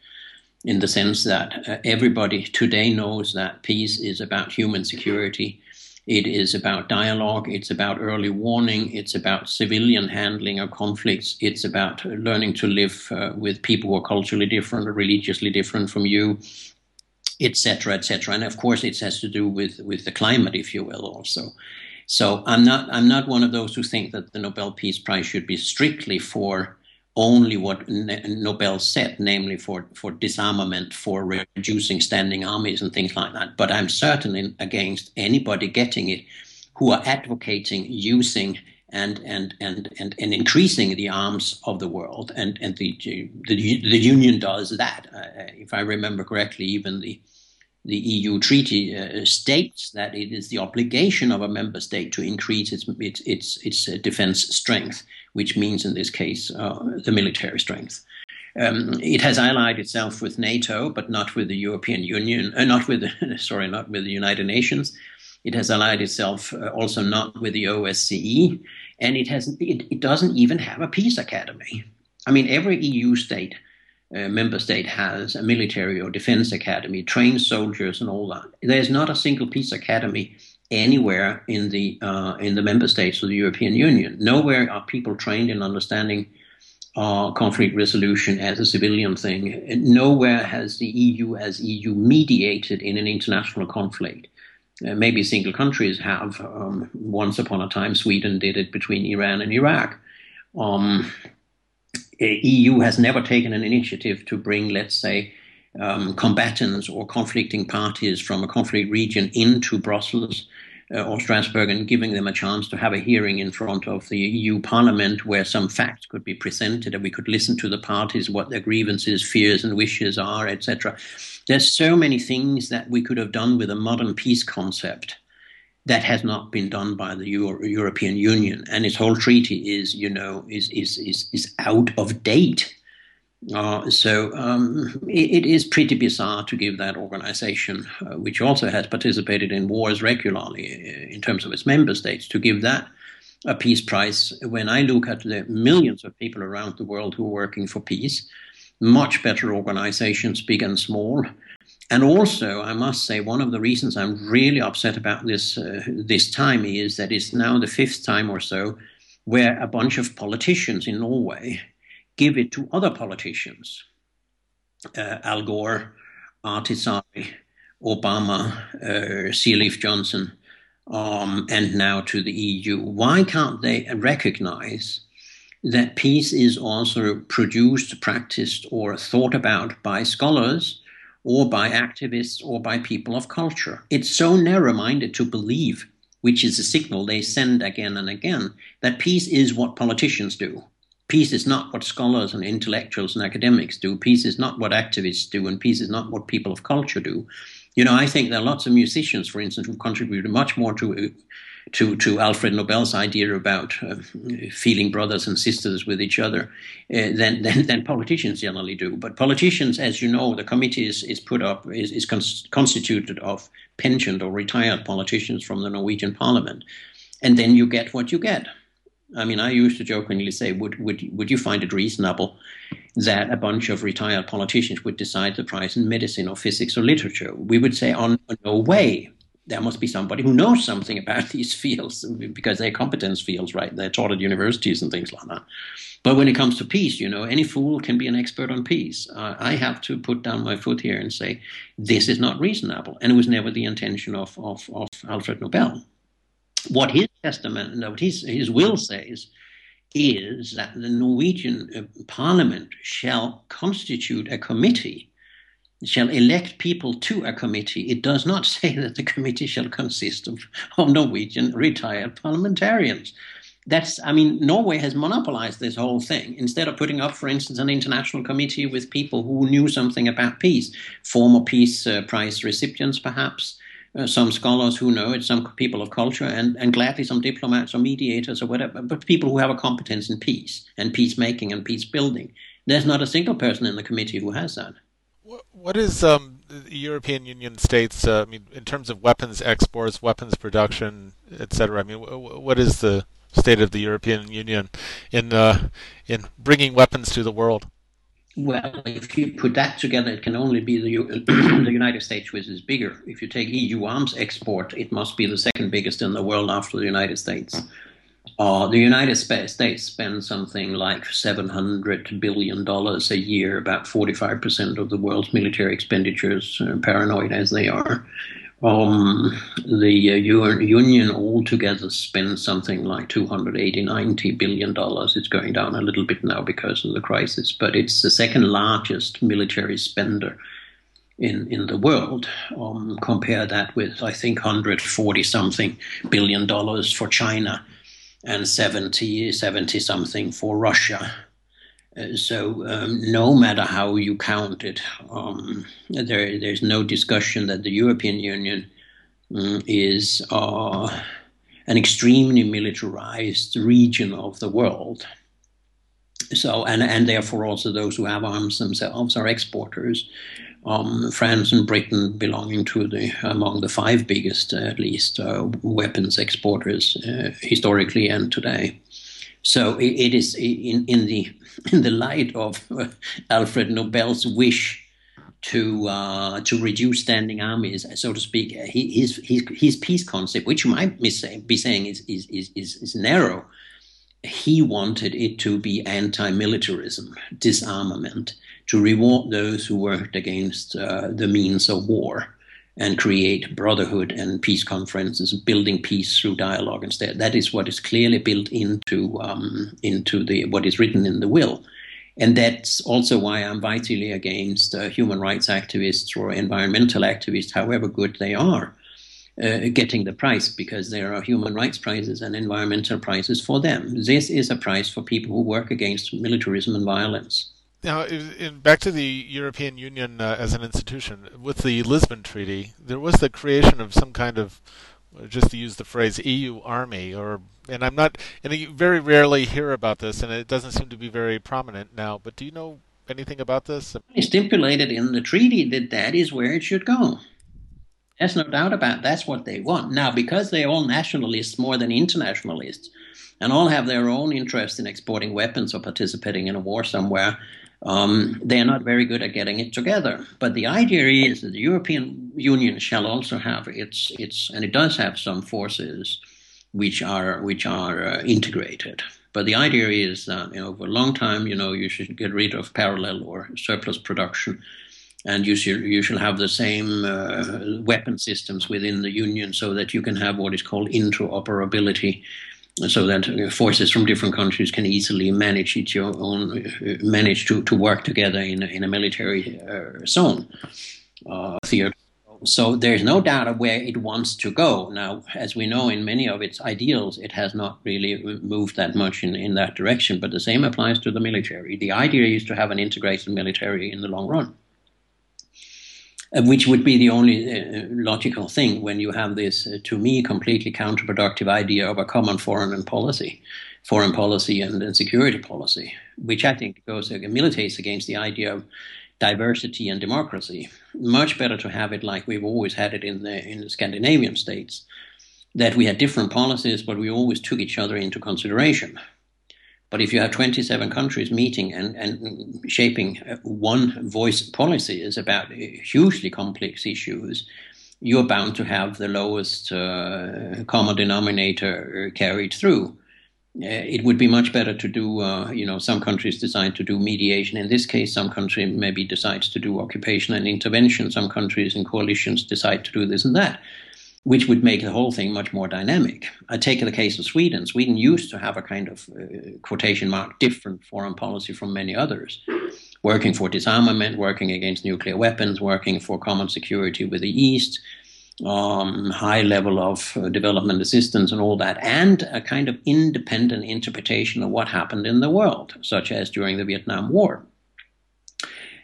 in the sense that uh, everybody today knows that peace is about human security. It is about dialogue. It's about early warning. It's about civilian handling of conflicts. It's about learning to live uh, with people who are culturally different or religiously different from you, etc., etc. And of course, it has to do with with the climate, if you will, also. So I'm not I'm not one of those who think that the Nobel Peace Prize should be strictly for only what Nobel said, namely for, for disarmament, for reducing standing armies and things like that. But I'm certainly against anybody getting it who are advocating using and and and and, and increasing the arms of the world. And and the the, the union does that. Uh, if I remember correctly, even the the EU treaty uh, states that it is the obligation of a member state to increase its its its, its uh, defense strength, which means in this case uh, the military strength. Um, it has allied itself with NATO, but not with the European Union, uh, not with sorry, not with the United Nations. It has allied itself uh, also not with the OSCE, and it has it, it doesn't even have a peace academy. I mean, every EU state uh, member state has a military or defense academy, trains soldiers and all that. There's not a single peace academy anywhere in the uh, in the member states of the European Union. Nowhere are people trained in understanding uh, conflict resolution as a civilian thing. nowhere has the EU as EU mediated in an international conflict. Uh, maybe single countries have. Um, once upon a time, Sweden did it between Iran and Iraq. Um, EU has never taken an initiative to bring, let's say, um, combatants or conflicting parties from a conflict region into Brussels uh, or Strasbourg and giving them a chance to have a hearing in front of the EU Parliament where some facts could be presented and we could listen to the parties, what their grievances, fears, and wishes are, etc. There's so many things that we could have done with a modern peace concept that has not been done by the Euro- European Union, and its whole treaty is, you know, is is is, is out of date. Uh, so um, it, it is pretty bizarre to give that organization, uh, which also has participated in wars regularly uh, in terms of its member states, to give that a peace prize when I look at the millions of people around the world who are working for peace, much better organizations, big and small. And also, I must say, one of the reasons I'm really upset about this uh, this time is that it's now the fifth time or so where a bunch of politicians in Norway give it to other politicians. Uh, Al Gore, Ahtisaari, Obama, uh, Sirleaf Johnson, um, and now to the EU. Why can't they recognize that peace is also produced, practiced, or thought about by scholars? Or by activists or by people of culture. It's so narrow minded to believe which is a signal they send again and again that peace is what politicians do. Peace is not what scholars and intellectuals and academics do. Peace is not what activists do, and peace is not what people of culture do. You know, I think there are lots of musicians, for instance, who contributed much more to to to Alfred Nobel's idea about uh, feeling brothers and sisters with each other uh, than, than, than politicians generally do. But politicians, as you know, the committee is, is put up is, is cons- constituted of pensioned or retired politicians from the Norwegian Parliament, and then you get what you get. I mean, I used to jokingly say, would would would you find it reasonable that a bunch of retired politicians would decide the prize in medicine or physics or literature? We would say, on no way. There must be somebody who knows something about these fields because they're competence fields, right? They're taught at universities and things like that. But when it comes to peace, you know, any fool can be an expert on peace. Uh, I have to put down my foot here and say this is not reasonable, and it was never the intention of of, of Alfred Nobel what his testament, what his, his will says, is that the Norwegian uh, parliament shall constitute a committee, shall elect people to a committee. It does not say that the committee shall consist of, of Norwegian retired parliamentarians. That's, I mean, Norway has monopolized this whole thing. Instead of putting up, for instance, an international committee with people who knew something about peace, former Peace uh, Prize recipients, perhaps, uh, some scholars who know it, some people of culture, and, and gladly some diplomats or mediators or whatever, but people who have a competence in peace and peacemaking and peace building. There's not a single person in the committee who has that.
What is um, the European Union states? Uh, I mean, in terms of weapons exports, weapons production, etc. I mean, what is the state of the European Union in uh, in bringing weapons to the world?
Well, if you put that together, it can only be the, the United States, which is bigger. If you take EU arms export, it must be the second biggest in the world after the United States. Uh, the United States spends something like $700 billion a year, about 45% of the world's military expenditures, uh, paranoid as they are. Um, the uh, union altogether spends something like 280, 90 billion dollars. It's going down a little bit now because of the crisis, but it's the second largest military spender in, in the world. Um, compare that with, I think, 140 something billion dollars for China and 70, 70 something for Russia. Uh, so um, no matter how you count it, um, there, there's no discussion that the European Union um, is uh, an extremely militarized region of the world. So and and therefore also those who have arms themselves are exporters. Um, France and Britain belonging to the among the five biggest, uh, at least, uh, weapons exporters uh, historically and today. So it, it is in, in the in the light of uh, Alfred Nobel's wish to uh, to reduce standing armies, so to speak, his his his peace concept, which you might be saying is is is, is narrow. He wanted it to be anti-militarism, disarmament, to reward those who worked against uh, the means of war and create brotherhood and peace conferences, building peace through dialogue instead. That is what is clearly built into um, into the what is written in the will, and that's also why I'm vitally against uh, human rights activists or environmental activists, however good they are. Uh, getting the prize because there are human rights prizes and environmental prizes for them. This is a prize for people who work against militarism and violence.
Now, in, back to the European Union uh, as an institution, with the Lisbon Treaty, there was the creation of some kind of, just to use the phrase, EU army, or and I'm not, and you very rarely hear about this, and it doesn't seem to be very prominent now. But do you know anything about this?
It's stipulated in the treaty that that is where it should go. There's no doubt about it. that's what they want. Now, because they're all nationalists more than internationalists, and all have their own interest in exporting weapons or participating in a war somewhere, um, they are not very good at getting it together. But the idea is that the European Union shall also have its its, and it does have some forces which are which are uh, integrated. But the idea is that you know, over a long time, you know, you should get rid of parallel or surplus production, and you should you should have the same uh, weapon systems within the union, so that you can have what is called interoperability, so that forces from different countries can easily manage each own manage to, to work together in a, in a military uh, zone uh, theater. So there's no doubt of where it wants to go. Now, as we know, in many of its ideals, it has not really moved that much in, in that direction. But the same applies to the military. The idea is to have an integrated military in the long run uh, which would be the only uh, logical thing when you have this, uh, to me, completely counterproductive idea of a common foreign and policy, foreign policy and, and security policy, which I think goes uh, militates against the idea of diversity and democracy. Much better to have it like we've always had it in the in the Scandinavian states, that we had different policies, but we always took each other into consideration. But if you have 27 countries meeting and, and shaping one voice policies about hugely complex issues, you're bound to have the lowest uh, common denominator carried through. Uh, it would be much better to do, uh, you know, some countries decide to do mediation. In this case, some country maybe decides to do occupation and intervention. Some countries and coalitions decide to do this and that which would make the whole thing much more dynamic. I take the case of Sweden. Sweden used to have a kind of uh, quotation mark different foreign policy from many others, working for disarmament, working against nuclear weapons, working for common security with the East, um, high level of uh, development assistance and all that, and a kind of independent interpretation of what happened in the world, such as during the Vietnam War.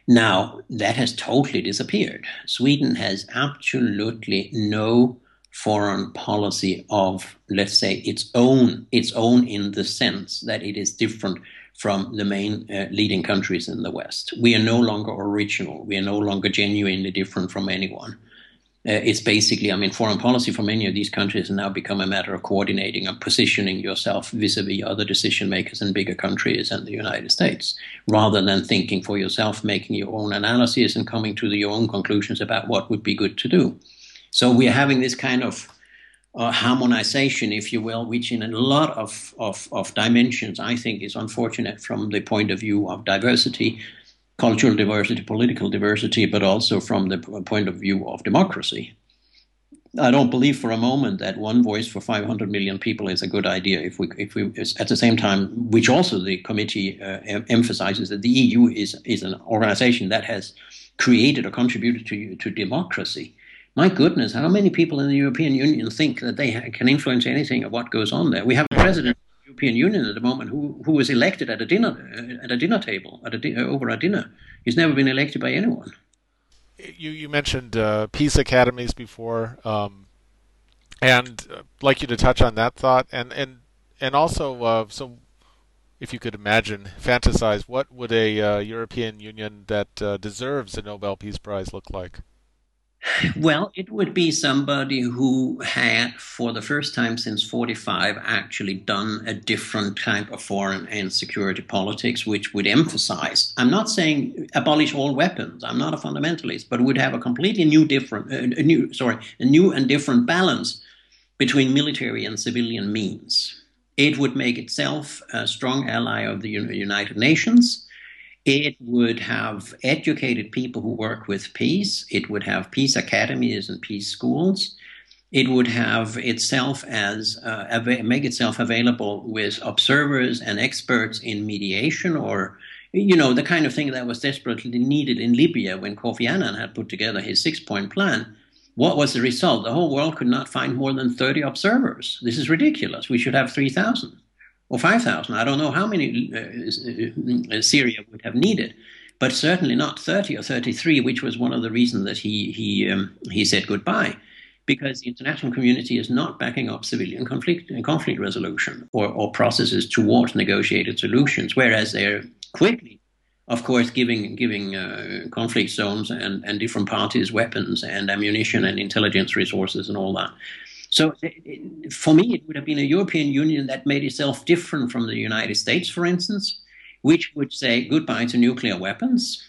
Now, that has totally disappeared. Sweden has absolutely no foreign policy of, let's say, its own, its own in the sense that it is different from the main uh, leading countries in the West. We are no longer original. We are no longer genuinely different from anyone. Uh, it's basically, I mean, foreign policy for many of these countries has now become a matter of coordinating and positioning yourself vis-a-vis other decision makers in bigger countries and the United States, rather than thinking for yourself, making your own analysis and coming to your own conclusions about what would be good to do. So we are having this kind of uh, harmonization, if you will, which in a lot of, of, of dimensions I think is unfortunate from the point of view of diversity, cultural diversity, political diversity, but also from the point of view of democracy. I don't believe for a moment that one voice for 500 million people is a good idea. If we, if we, at the same time, which also the committee uh, emphasizes that the EU is is an organization that has created or contributed to to democracy my goodness, how many people in the European Union think that they can influence anything of what goes on there? We have a president of the European Union at the moment who, who was elected at a dinner at a dinner table at a, over a dinner. He's never been elected by anyone.
You you mentioned uh, peace academies before, um, and uh, like you to touch on that thought, and and and also uh, so if you could imagine, fantasize, what would a uh, European Union that uh, deserves a Nobel Peace Prize look like?
Well, it would be somebody who had, for the first time since 45, actually done a different type of foreign and security politics, which would emphasize, I'm not saying abolish all weapons, I'm not a fundamentalist, but would have a completely new, different, uh, a new, sorry, a new and different balance between military and civilian means. It would make itself a strong ally of the United Nations it would have educated people who work with peace. It would have peace academies and peace schools. It would have itself as uh, make itself available with observers and experts in mediation, or you know the kind of thing that was desperately needed in Libya when Kofi Annan had put together his six-point plan. What was the result? The whole world could not find more than 30 observers. This is ridiculous. We should have 3,000 or 5,000. I don't know how many uh, uh, Syria would have needed, but certainly not 30 or 33, which was one of the reasons that he, he, um, he said goodbye. Because the international community is not backing up civilian conflict conflict resolution or, or processes towards negotiated solutions, whereas they're quickly, of course, giving giving uh, conflict zones and, and different parties weapons and ammunition and intelligence resources and all that. So for me, it would have been a European Union that made itself different from the United States, for instance, which would say goodbye to nuclear weapons,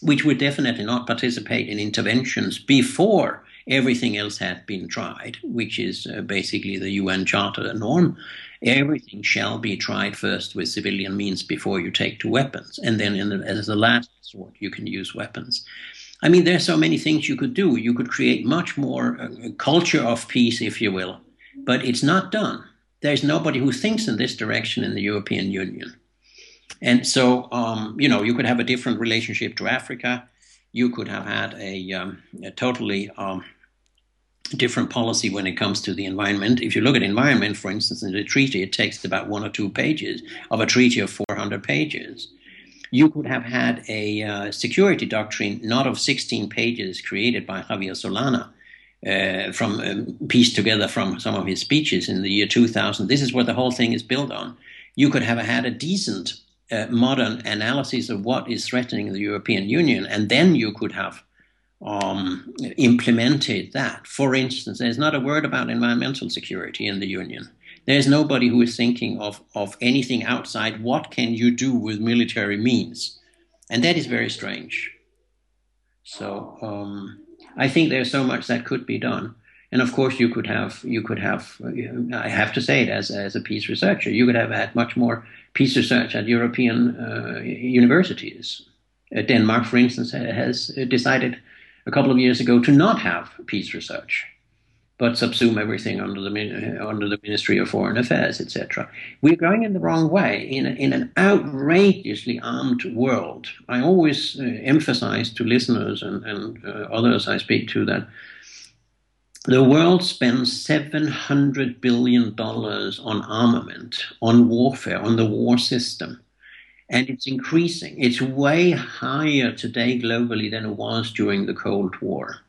which would definitely not participate in interventions before everything else had been tried, which is uh, basically the UN Charter norm. Everything shall be tried first with civilian means before you take to weapons, and then the, as a last resort, you can use weapons. I mean, there's so many things you could do. You could create much more uh, culture of peace, if you will, but it's not done. There's nobody who thinks in this direction in the European Union. And so, um, you know, you could have a different relationship to Africa. You could have had a, um, a totally um, different policy when it comes to the environment. If you look at environment, for instance, in the treaty, it takes about one or two pages of a treaty of 400 pages you could have had a uh, security doctrine, not of 16 pages, created by Javier Solana. Uh, from um, pieced together from some of his speeches in the year 2000. This is what the whole thing is built on. You could have had a decent uh, modern analysis of what is threatening the European Union, and then you could have um, implemented that. For instance, there's not a word about environmental security in the Union. There's nobody who is thinking of, of anything outside what can you do with military means. And that is very strange. So um, I think there's so much that could be done. And of course, you could have, you could have, I have to say it as, as a peace researcher, you could have had much more peace research at European uh, universities. Uh, Denmark, for instance, has decided a couple of years ago to not have peace research but subsume everything under the under the Ministry of Foreign Affairs, etc. We're going in the wrong way in, a, in an outrageously armed world. I always uh, emphasize to listeners and, and uh, others I speak to that the world spends seven hundred billion dollars on armament, on warfare, on the war system. And it's increasing. It's way higher today globally than it was during the Cold War.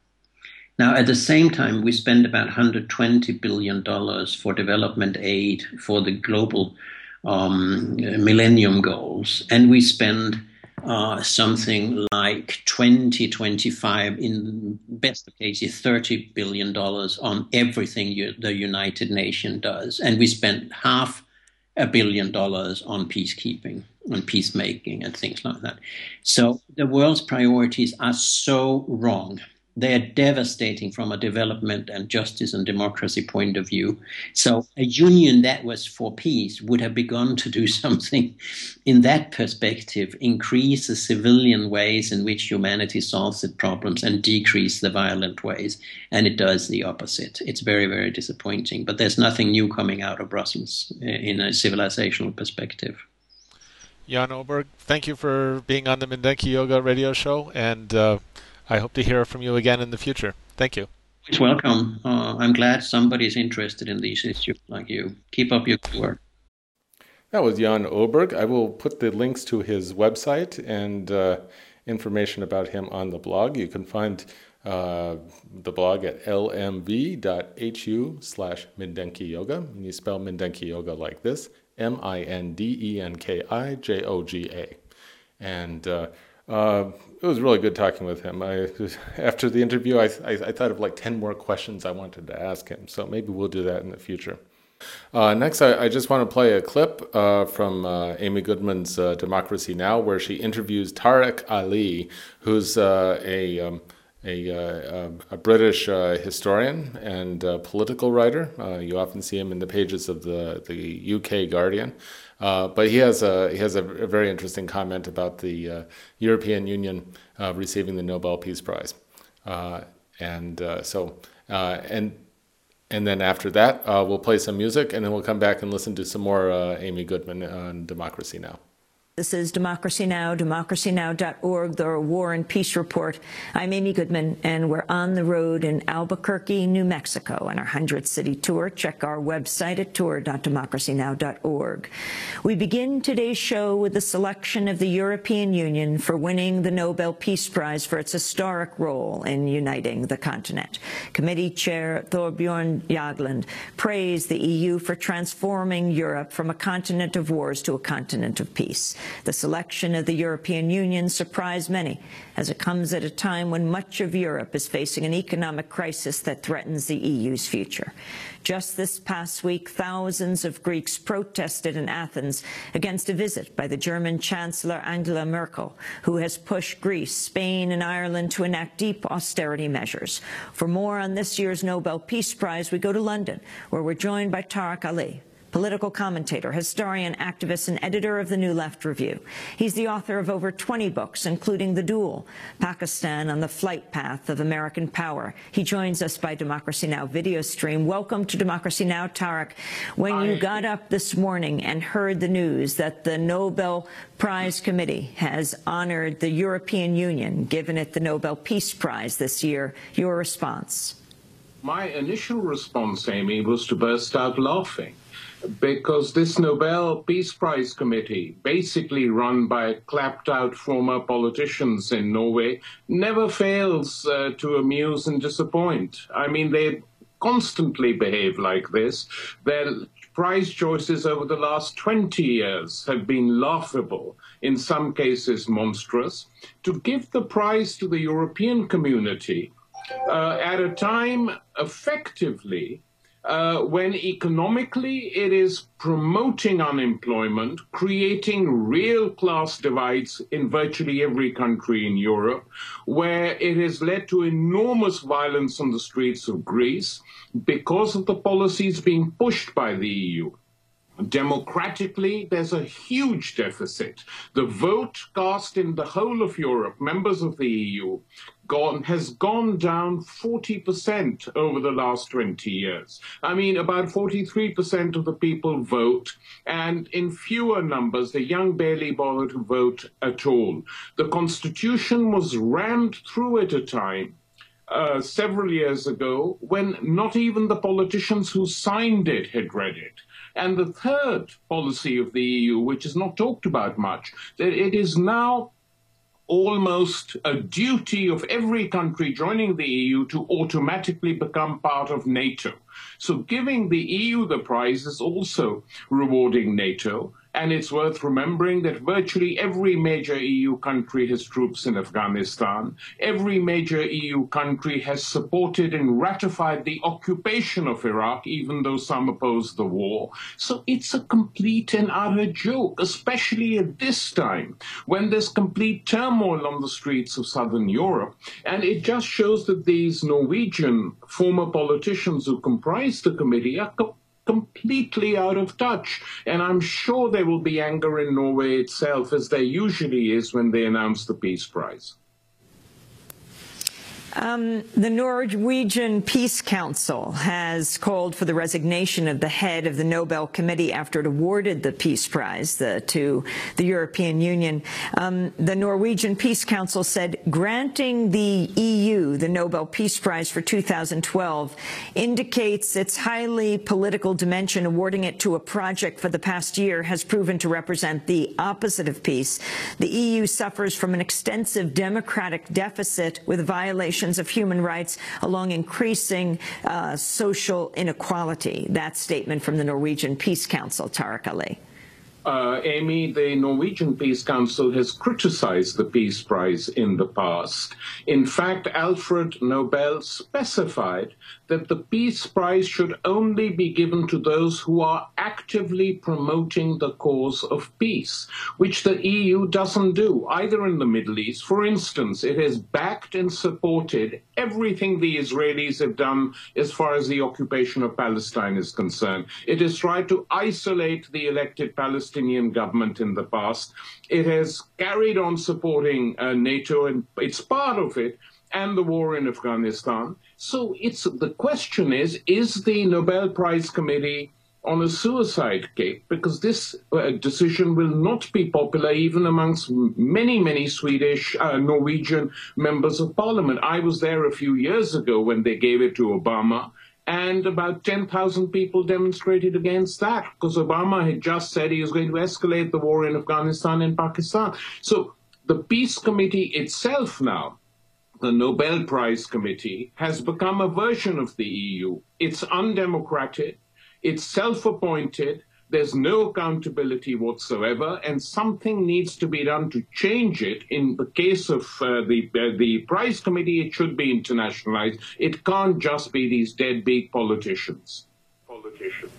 Now, at the same time, we spend about $120 billion for development aid for the global um, millennium goals, and we spend uh, something like 20, 25, in best of cases, $30 billion on everything you, the United Nations does. And we spend half a billion dollars on peacekeeping, on peacemaking, and things like that. So the world's priorities are so wrong they are devastating from a development and justice and democracy point of view. So, a union that was for peace would have begun to do something in that perspective, increase the civilian ways in which humanity solves its problems and decrease the violent ways. And it does the opposite. It's very, very disappointing. But there's nothing new coming out of Brussels in a civilizational perspective.
Jan Oberg, thank you for being on the Mindenki Joga radio show and uh, I hope to hear from you again in the future. Thank you.
It's welcome. Uh, I'm glad somebody's interested in these issues like you. Keep up your good work.
That was Jan Oberg. I will put the links to his website and uh, information about him on the blog. You can find uh, the blog at lmv.hu slash Mindenki Joga. And you spell Mindenki Joga like this M I N D E N K I J O G A. And uh, uh, it was really good talking with him. I, after the interview, I, I, I, thought of like 10 more questions I wanted to ask him. So maybe we'll do that in the future. Uh, next, I, I, just want to play a clip uh, from uh, Amy Goodman's uh, Democracy Now!, where she interviews Tariq Ali, who's uh, a, um, a, uh, a, British historian and political writer. you often see him in the pages of the, the UK Guardian. Uh, but he has a he has a, very interesting comment about the uh, European Union uh, receiving the Nobel Peace Prize, uh, and uh, so and and then after that we'll play some music, and then we'll come back and listen to some more Amy Goodman on Democracy Now!
This is Democracy Now!, democracynow.org, the War and Peace Report. I'm Amy Goodman, and we're on the road in Albuquerque, New Mexico on our 100th city tour. Check our website at tour.democracynow.org. We begin today's show with the selection of the European Union for winning the Nobel Peace Prize for its historic role in uniting the continent. Committee Chair Thorbjorn Jagland praised the EU for transforming Europe from a continent of wars to a continent of peace. The selection of the European Union surprised many, as it comes at a time when much of Europe is facing an economic crisis that threatens the EU's future. Just this past week, thousands of Greeks protested in Athens against a visit by the German Chancellor Angela Merkel, who has pushed Greece, Spain and Ireland to enact deep austerity measures. For more on this year's Nobel Peace Prize, we go to London, where we're joined by Tariq Ali, political commentator, historian, activist, and editor of the New Left Review. He's the author of over 20 books, including The Duel, Pakistan on the Flight Path of American Power. He joins us by Democracy Now! video stream. Welcome to Democracy Now!, Tariq. When you got up this morning and heard the news that the Nobel Prize Committee has honored the European Union, given it the Nobel Peace Prize this year, your response?
My initial response, Amy, was to burst out laughing because this Nobel Peace Prize Committee, basically run by clapped out former politicians in Norway, never fails uh, to amuse and disappoint. I mean, they constantly behave like this. Their prize choices over the last 20 years have been laughable, in some cases monstrous. To give the prize to the European community uh, at a time effectively uh, when economically it is promoting unemployment, creating real class divides in virtually every country in Europe, where it has led to enormous violence on the streets of Greece because of the policies being pushed by the EU. Democratically, there's a huge deficit. The vote cast in the whole of Europe, members of the EU, gone, has gone down 40% over the last 20 years. I mean, about 43% of the people vote, and in fewer numbers, the young barely bother to vote at all. The Constitution was rammed through at a time uh, several years ago when not even the politicians who signed it had read it. And the third policy of the EU, which is not talked about much, that it is now almost a duty of every country joining the EU to automatically become part of NATO. So giving the EU the prize is also rewarding NATO. And it's worth remembering that virtually every major EU country has troops in Afghanistan. Every major EU country has supported and ratified the occupation of Iraq, even though some oppose the war. So it's a complete and utter joke, especially at this time when there's complete turmoil on the streets of southern Europe. And it just shows that these Norwegian former politicians who comprise the committee are completely out of touch. And I'm sure there will be anger in Norway itself, as there usually is when they announce the Peace Prize.
Um, the Norwegian Peace Council has called for the resignation of the head of the Nobel Committee after it awarded the Peace Prize the, to the European Union. Um, the Norwegian Peace Council said granting the EU the Nobel Peace Prize for 2012 indicates its highly political dimension. Awarding it to a project for the past year has proven to represent the opposite of peace. The EU suffers from an extensive democratic deficit with violations violations of human rights along increasing uh, social inequality. That statement from the Norwegian Peace Council, Tariq Ali.
Uh, Amy, the Norwegian Peace Council has criticized the Peace Prize in the past. In fact, Alfred Nobel specified that the Peace Prize should only be given to those who are actively promoting the cause of peace, which the EU doesn't do, either in the Middle East. For instance, it has backed and supported everything the Israelis have done as far as the occupation of Palestine is concerned. It has tried to isolate the elected Palestinian government in the past. It has carried on supporting uh, NATO, and it's part of it and the war in Afghanistan. So it's the question is: Is the Nobel Prize Committee on a suicide kick? Because this uh, decision will not be popular even amongst many, many Swedish, uh, Norwegian members of parliament. I was there a few years ago when they gave it to Obama. And about 10,000 people demonstrated against that because Obama had just said he was going to escalate the war in Afghanistan and Pakistan. So the Peace Committee itself now the Nobel Prize Committee has become a version of the EU. It's undemocratic, it's self appointed, There's no accountability whatsoever, and something needs to be done to change it. In the case of uh, the uh, the prize committee, it should be internationalized. It can't just be these deadbeat politicians. Politicians.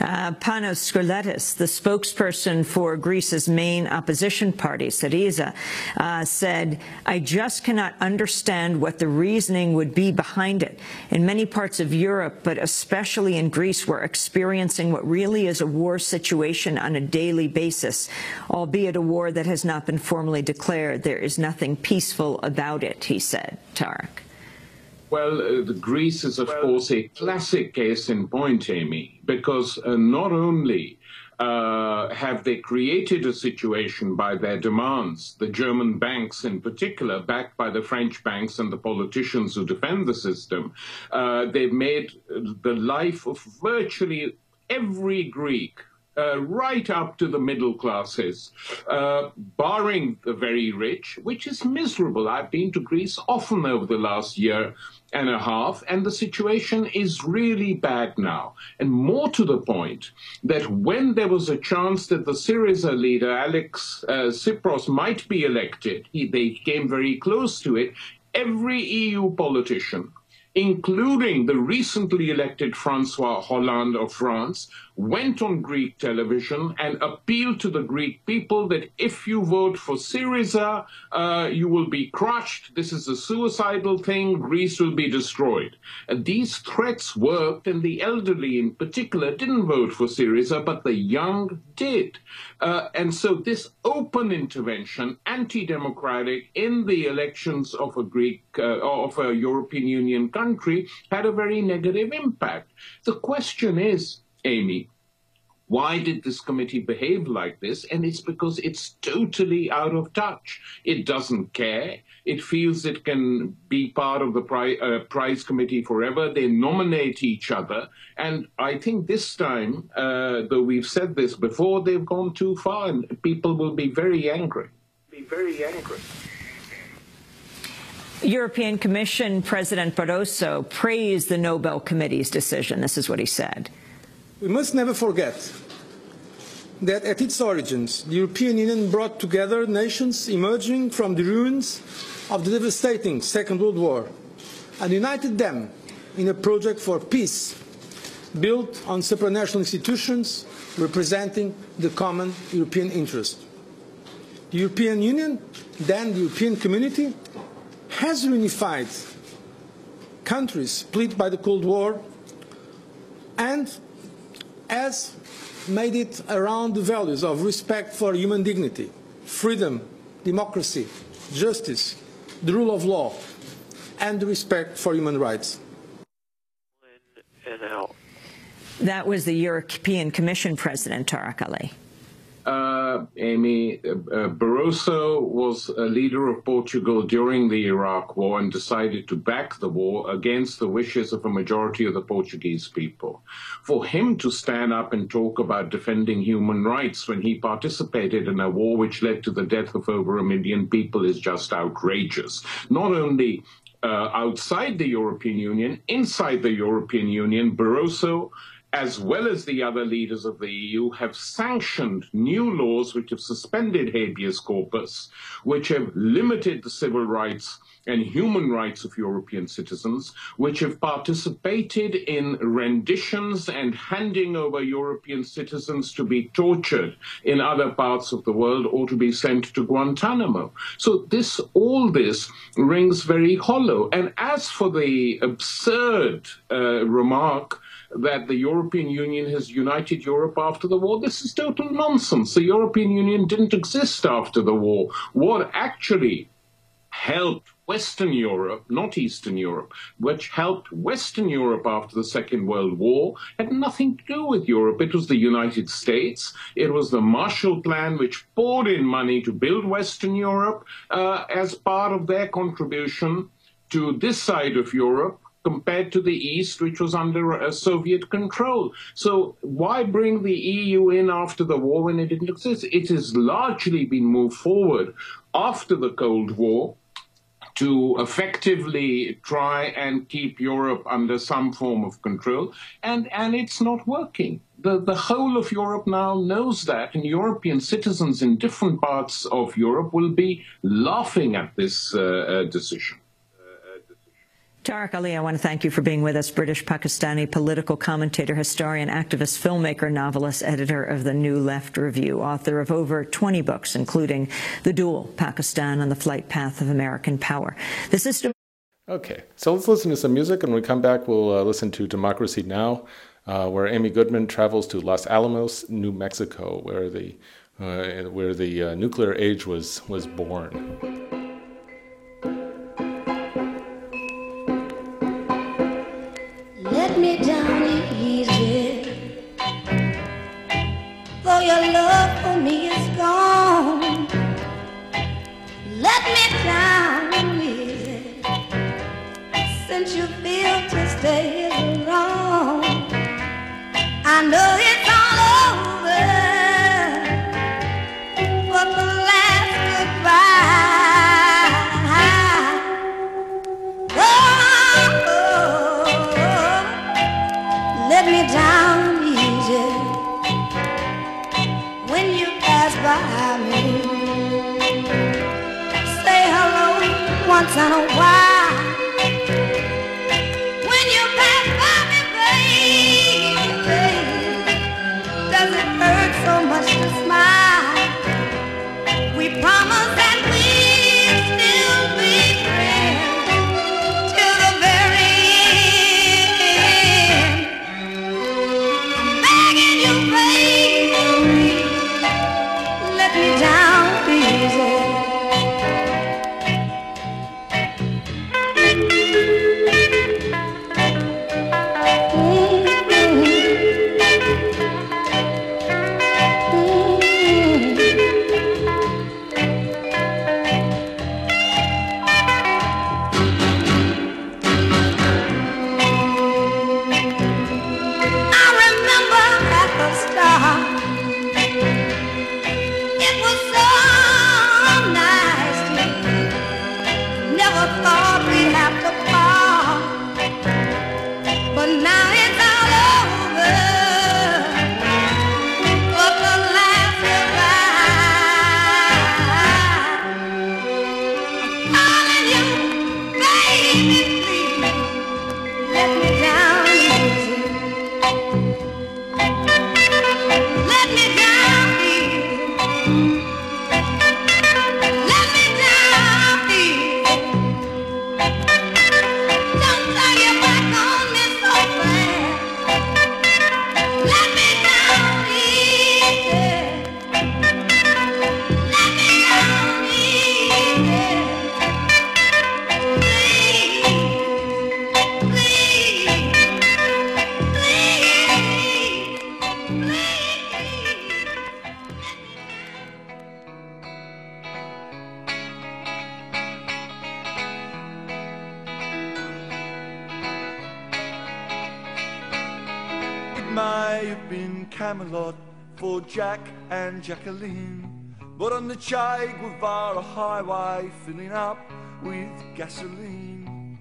Uh, Panos Skurletis, the spokesperson for Greece's main opposition party, Syriza, uh, said, I just cannot understand what the reasoning would be behind it. In many parts of Europe, but especially in Greece, we're experiencing what really is a war situation on a daily basis, albeit a war that has not been formally declared. There is nothing peaceful about it, he said. Tarek.
Well, uh, Greece is, of course, a classic case in point, Amy, because uh, not only uh, have they created a situation by their demands, the German banks in particular, backed by the French banks and the politicians who defend the system, uh, they've made the life of virtually every Greek uh, right up to the middle classes, uh, barring the very rich, which is miserable. I've been to Greece often over the last year and a half, and the situation is really bad now. And more to the point, that when there was a chance that the Syriza leader, Alex uh, Tsipras, might be elected, he, they came very close to it, every EU politician including the recently elected Francois Hollande of France, went on Greek television and appealed to the Greek people that if you vote for Syriza, uh, you will be crushed. This is a suicidal thing. Greece will be destroyed. And these threats worked, and the elderly in particular didn't vote for Syriza, but the young did. Uh, and so this open intervention, anti-democratic, in the elections of a Greek, uh, of a European Union country, had a very negative impact. The question is, Amy, why did this committee behave like this? And it's because it's totally out of touch. It doesn't care. It feels it can be part of the pri- uh, prize committee forever. They nominate each other. And I think this time, uh, though we've said this before, they've gone too far and people will be very angry. Be very angry.
European Commission President Barroso praised the Nobel Committee's decision. This is what he said.
We must never forget that at its origins, the European Union brought together nations emerging from the ruins of the devastating Second World War and united them in a project for peace built on supranational institutions representing the common European interest. The European Union, then the European Community, has unified countries split by the Cold War and has made it around the values of respect for human dignity, freedom, democracy, justice, the rule of law, and respect for human rights.
That was the European Commission President, Tarek Ali
uh, Amy, uh, uh, Barroso was a leader of Portugal during the Iraq War and decided to back the war against the wishes of a majority of the Portuguese people. For him to stand up and talk about defending human rights when he participated in a war which led to the death of over a million people is just outrageous. Not only uh, outside the European Union, inside the European Union, Barroso as well as the other leaders of the EU, have sanctioned new laws which have suspended habeas corpus, which have limited the civil rights and human rights of European citizens, which have participated in renditions and handing over European citizens to be tortured in other parts of the world or to be sent to Guantanamo. So this, all this rings very hollow. And as for the absurd uh, remark that the European Union has united Europe after the war. This is total nonsense. The European Union didn't exist after the war. What actually helped Western Europe, not Eastern Europe, which helped Western Europe after the Second World War, had nothing to do with Europe. It was the United States. It was the Marshall Plan, which poured in money to build Western Europe uh, as part of their contribution to this side of Europe compared to the East, which was under uh, Soviet control. So why bring the EU in after the war when it didn't exist? It has largely been moved forward after the Cold War to effectively try and keep Europe under some form of control, and, and it's not working. the, the whole of Europe now knows that, and European citizens in different parts of Europe will be laughing at this uh, uh, decision.
Tariq Ali, I want to thank you for being with us. British Pakistani political commentator, historian, activist, filmmaker, novelist, editor of the New Left Review, author of over 20 books, including The Duel, Pakistan on the Flight Path of American Power. The system.
Okay, so let's listen to some music, and when we come back, we'll uh, listen to Democracy Now, uh, where Amy Goodman travels to Los Alamos, New Mexico, where the uh, where the uh, nuclear age was was born.
Me down easy. Though your love for me is gone, let me down easy. Since you feel to stay is wrong, I know
Che Guevara highway filling up with gasoline.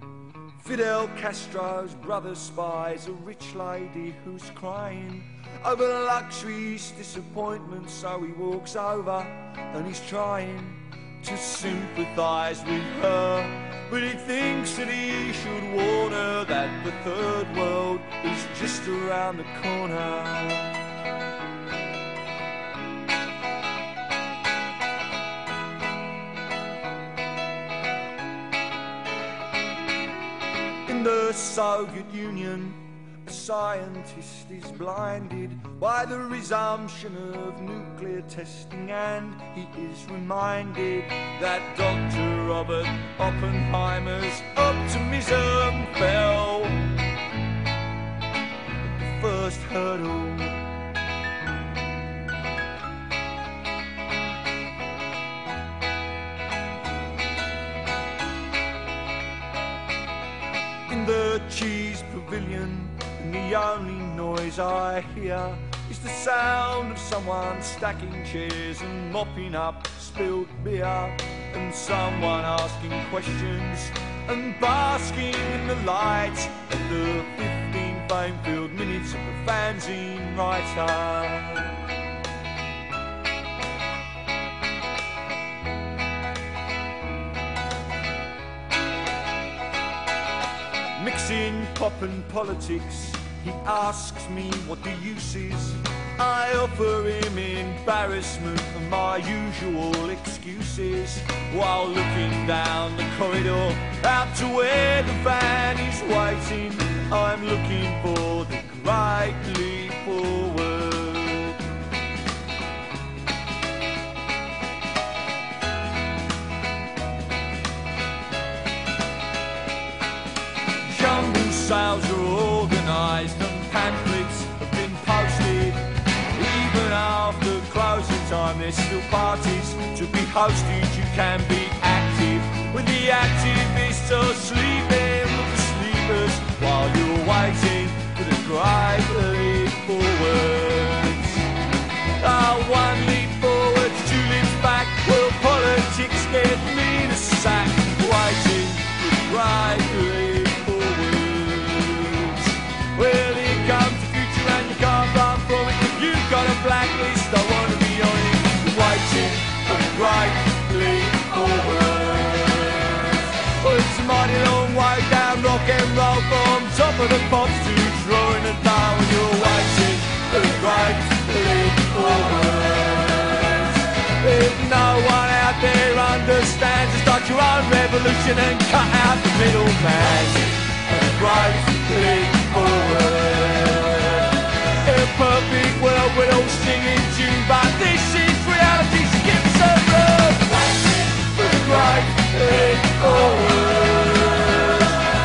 Fidel Castro's brother spies a rich lady who's crying over luxury's disappointment, so he walks over and he's trying to sympathize with her. But he thinks that he should warn her that the third world is just around the corner. In the Soviet Union, a scientist is blinded by the resumption of nuclear testing, and he is reminded that Dr. Robert Oppenheimer's optimism fell the first hurdle. The cheese pavilion, and the only noise I hear is the sound of someone stacking chairs and mopping up spilled beer, and someone asking questions and basking in the light of the 15 time-filled minutes of the fanzine writer. Mixing pop and politics, he asks me what the use is. I offer him embarrassment and my usual excuses while looking down the corridor out to where the van is waiting. I'm looking for the great leap forward. Sales are organised and pamphlets have been posted. Even after closing time, there's still parties to be hosted. You can be active when the activists are sleeping with the sleepers while you're waiting for the great leap forwards. Ah, one leap forwards, two leaps back. Will politics get me to sack? Waiting for the great pops to drawing a dial when you're waiting for the great leap forwards. If no one out there understands, start your own revolution and cut out the middleman. Leap forward. In a perfect world, we'd all sing in tune, but this is reality. So give us a the great forward.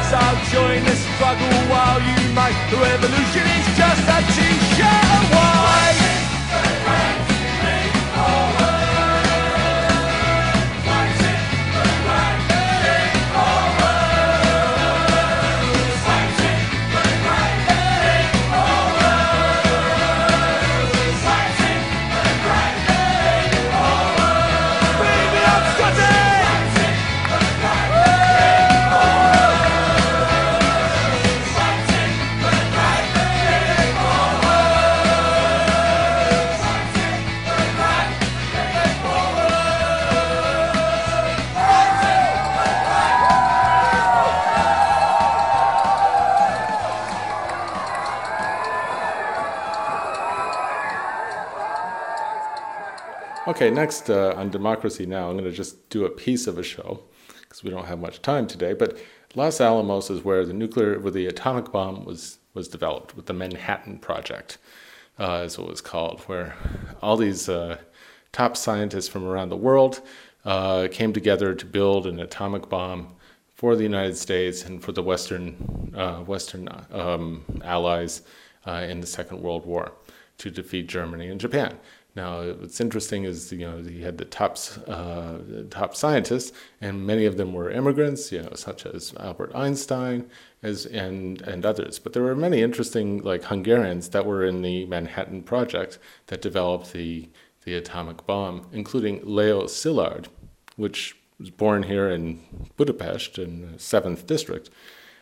So join the struggle while you make the revolution. It's just a t-shirt away.
Okay, next uh, on Democracy Now, I'm going to just do a piece of a show because we don't have much time today. But Los Alamos is where the nuclear, where the atomic bomb was was developed with the Manhattan Project, uh, is what it was called, where all these uh, top scientists from around the world uh, came together to build an atomic bomb for the United States and for the Western uh, Western um, allies uh, in the Second World War to defeat Germany and Japan. Now, what's interesting is you know he had the top uh, top scientists, and many of them were immigrants, you know, such as Albert Einstein, as and and others. But there were many interesting like Hungarians that were in the Manhattan Project that developed the the atomic bomb, including Leo Szilard, which was born here in Budapest in the seventh district,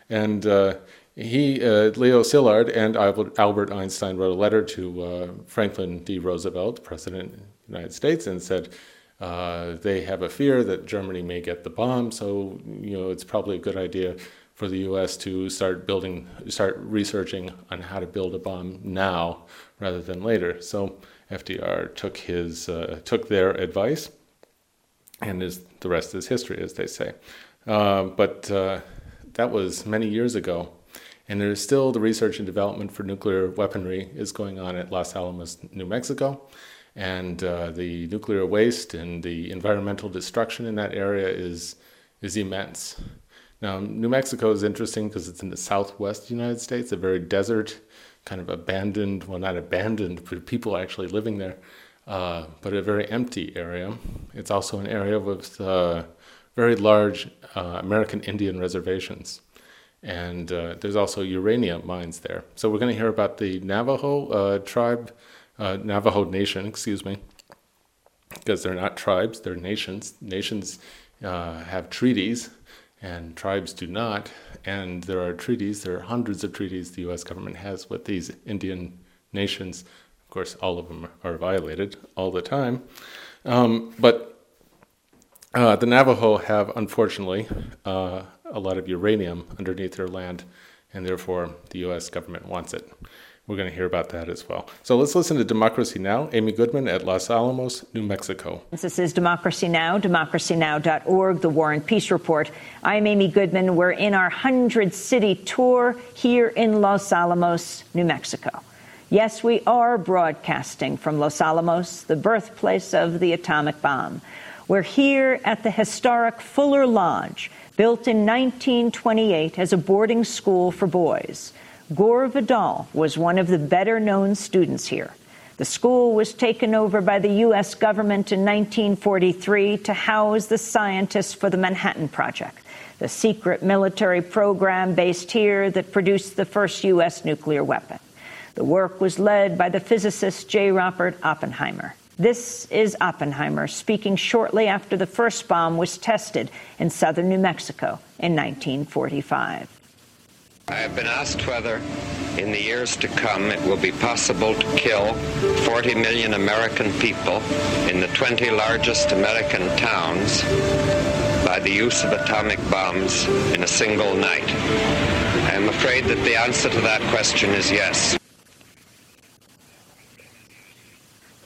and. Uh, he, uh, Leo Szilard, and Albert, Einstein wrote a letter to uh, Franklin D. Roosevelt, President of the United States, and said uh, they have a fear that Germany may get the bomb. So, you know, it's probably a good idea for the U.S. to start building, start researching on how to build a bomb now rather than later. So, FDR took his, uh, took their advice, and is the rest is history, as they say. Uh, but uh, that was many years ago. And there is still the research and development for nuclear weaponry is going on at Los Alamos, New Mexico. And uh, the nuclear waste and the environmental destruction in that area is, is immense. Now, New Mexico is interesting because it's in the southwest United States, a very desert, kind of abandoned, well, not abandoned, but people actually living there, uh, but a very empty area. It's also an area with uh, very large uh, American Indian reservations and uh, there's also uranium mines there. So we're going to hear about the Navajo uh, tribe, uh, Navajo nation, excuse me, because they're not tribes, they're nations. Nations uh, have treaties, and tribes do not. And there are treaties, there are hundreds of treaties the US government has with these Indian nations. Of course, all of them are violated all the time. Um, but uh, the Navajo have, unfortunately, uh, a lot of uranium underneath their land, and therefore the US government wants it. We're going to hear about that as well. So let's listen to Democracy Now! Amy Goodman at Los Alamos, New Mexico.
This is Democracy Now!, democracynow.org, the War and Peace Report. I'm Amy Goodman. We're in our 100 city tour here in Los Alamos, New Mexico. Yes, we are broadcasting from Los Alamos, the birthplace of the atomic bomb. We're here at the historic Fuller Lodge, built in 1928 as a boarding school for boys. Gore Vidal was one of the better known students here. The school was taken over by the U.S. government in 1943 to house the scientists for the Manhattan Project, the secret military program based here that produced the first U.S. nuclear weapon. The work was led by the physicist J. Robert Oppenheimer. This is Oppenheimer speaking shortly after the first bomb was tested in southern New Mexico in 1945.
I have been asked whether in the years to come it will be possible to kill 40 million American people in the 20 largest American towns by the use of atomic bombs in a single night. I am afraid that the answer to that question is yes.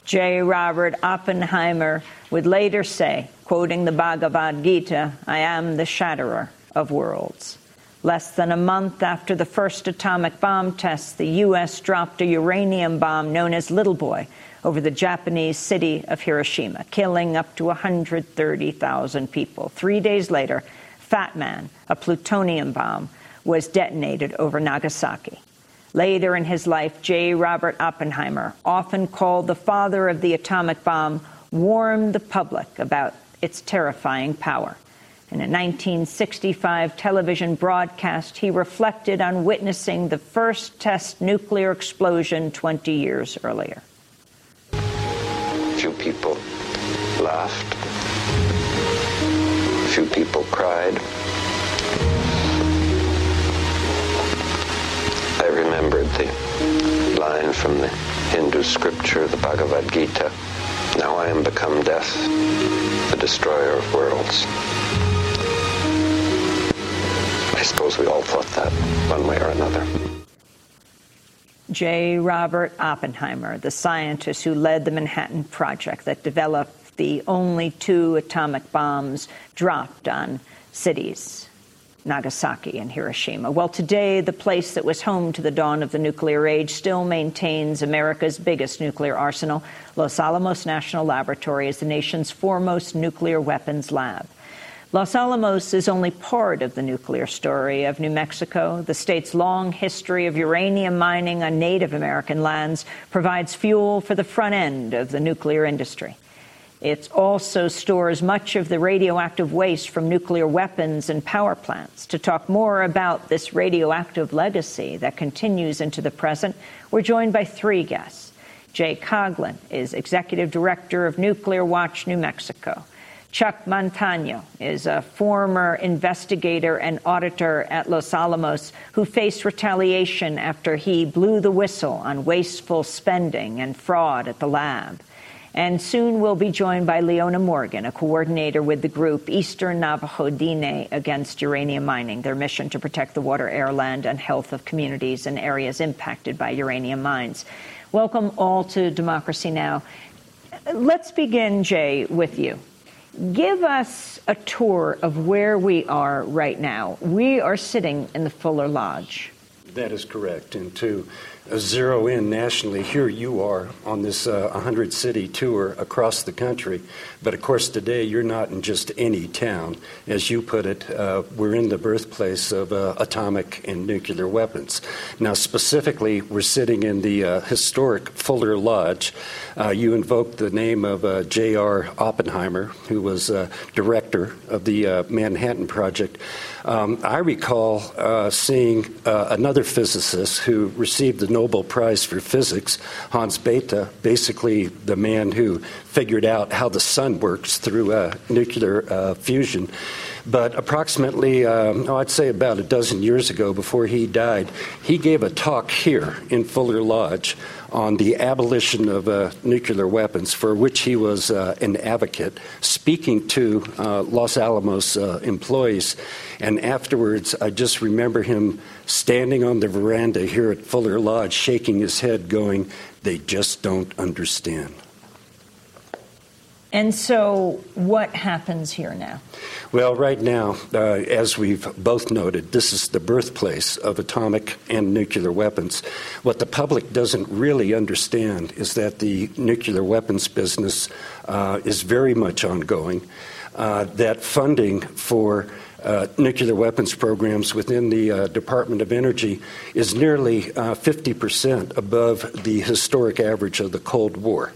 J. Robert Oppenheimer would later say, quoting the Bhagavad Gita, I am the shatterer of worlds. Less than a month after the first atomic bomb tests, the U.S. dropped a uranium bomb known as Little Boy over the Japanese city of Hiroshima, killing up to 130,000 people. Three days later, Fat Man, a plutonium bomb, was detonated over Nagasaki. Later in his life, J. Robert Oppenheimer, often called the father of the atomic bomb, warned the public about its terrifying power. In a 1965 television broadcast, he reflected on witnessing the first test nuclear explosion 20 years earlier.
Few people laughed. Few people cried. I remembered the line from the Hindu scripture, the Bhagavad Gita. Now I am become death, the destroyer of worlds. I suppose we all thought that one way or another.
J. Robert Oppenheimer, the scientist who led the Manhattan Project that developed the only two atomic bombs dropped on cities Nagasaki and Hiroshima. Well, today, the place that was home to the dawn of the nuclear age still maintains America's biggest nuclear arsenal. Los Alamos National Laboratory is the nation's foremost nuclear weapons lab. Los Alamos is only part of the nuclear story of New Mexico. The state's long history of uranium mining on Native American lands provides fuel for the front end of the nuclear industry. It also stores much of the radioactive waste from nuclear weapons and power plants. To talk more about this radioactive legacy that continues into the present, we're joined by three guests. Jay Coughlin is Executive Director of Nuclear Watch New Mexico. Chuck Montano is a former investigator and auditor at Los Alamos who faced retaliation after he blew the whistle on wasteful spending and fraud at the lab. And soon we'll be joined by Leona Morgan, a coordinator with the group Eastern Navajo Diné Against Uranium Mining, their mission to protect the water, air, land, and health of communities in areas impacted by uranium mines. Welcome all to Democracy Now! Let's begin, Jay, with you. Give us a tour of where we are right now. We are sitting in the Fuller Lodge.
That is correct. And to zero in nationally, here you are on this uh, 100 city tour across the country. But of course, today you're not in just any town. As you put it, uh, we're in the birthplace of uh, atomic and nuclear weapons. Now, specifically, we're sitting in the uh, historic Fuller Lodge. Uh, you invoked the name of uh, J.R. Oppenheimer, who was director of the Manhattan Project. Um, I recall seeing another physicist who received the Nobel Prize for Physics, Hans Bethe, basically the man who figured out how the sun works through uh, nuclear uh, fusion. But approximately, um, oh, I'd say about a dozen years ago, before he died, he gave a talk here in Fuller Lodge on the abolition of uh, nuclear weapons, for which he was uh, an advocate, speaking to uh, Los Alamos uh, employees. And afterwards, I just remember him standing on the veranda here at Fuller Lodge, shaking his head, going, They just don't understand.
And so, what happens here now?
Well, right now, uh, as we've both noted, this is the birthplace of atomic and nuclear weapons. What the public doesn't really understand is that the nuclear weapons business uh, is very much ongoing, uh, that funding for uh, nuclear weapons programs within the uh, Department of Energy is nearly 50% uh, above the historic average of the Cold War.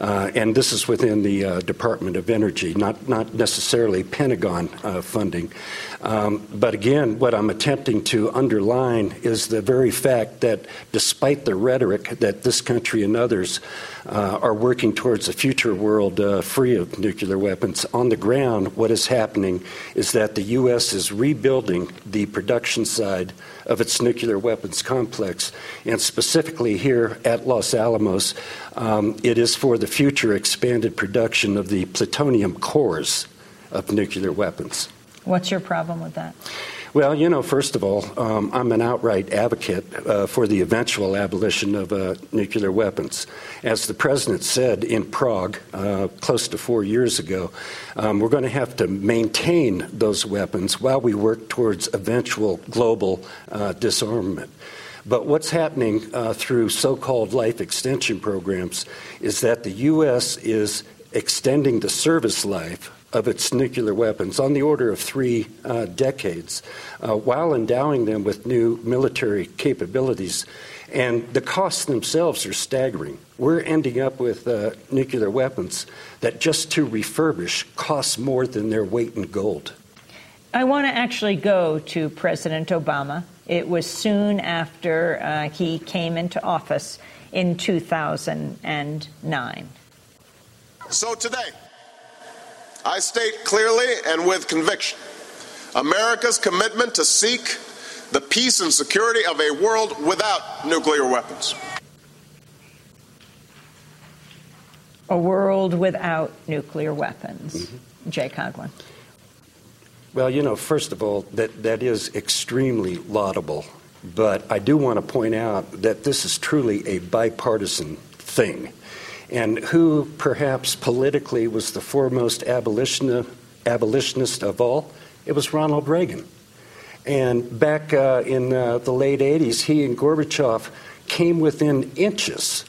Uh, and this is within the uh, Department of Energy, not, not necessarily Pentagon uh, funding. Um, but again, what I'm attempting to underline is the very fact that despite the rhetoric that this country and others uh, are working towards a future world uh, free of nuclear weapons, on the ground, what is happening is that the U.S. is rebuilding the production side of its nuclear weapons complex. And specifically here at Los Alamos, um, it is for the future expanded production of the plutonium cores of nuclear weapons.
What's your problem with that?
Well, you know, first of all, um, I'm an outright advocate uh, for the eventual abolition of uh, nuclear weapons. As the president said in Prague uh, close to four years ago, um, we're going to have to maintain those weapons while we work towards eventual global uh, disarmament. But what's happening uh, through so called life extension programs is that the U.S. is extending the service life of its nuclear weapons on the order of three uh, decades uh, while endowing them with new military capabilities. And the costs themselves are staggering. We're ending up with uh, nuclear weapons that just to refurbish costs more than their weight in gold.
I want to actually go to President Obama. It was soon after uh, he came into office in 2009.
So today, I state clearly and with conviction America's commitment to seek the peace and security of a world without nuclear weapons.
A world without nuclear weapons. Mm-hmm. Jay Coghlan.
Well, you know, first of all, that, that is extremely laudable. But I do want to point out that this is truly a bipartisan thing and who perhaps politically was the foremost abolitionist, of all? It was Ronald Reagan. And back uh, in uh, the late 80s, he and Gorbachev came within inches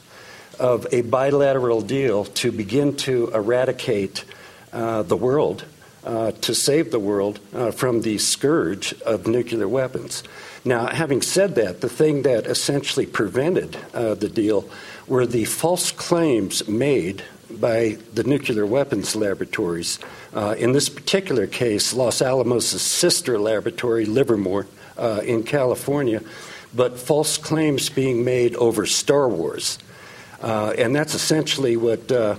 of a bilateral deal to begin to eradicate uh, the world, uh, to save the world uh, from the scourge of nuclear weapons. Now, having said that, the thing that essentially prevented uh, the deal were the false claims made by the nuclear weapons laboratories. Uh, in this particular case, Los Alamos' sister laboratory, Livermore, uh, in California, but false claims being made over Star Wars. Uh, and that's essentially what, uh,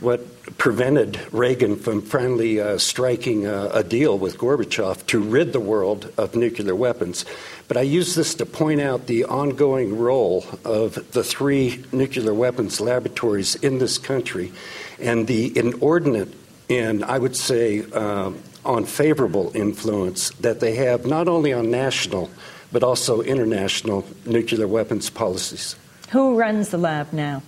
what prevented Reagan from finally uh, striking a, a deal with Gorbachev to rid the world of nuclear weapons. But I use this to point out the ongoing role of the three nuclear weapons laboratories in this country and the inordinate and I would say uh, unfavorable influence that they have not only on national but also international nuclear weapons policies.
Who runs the lab now?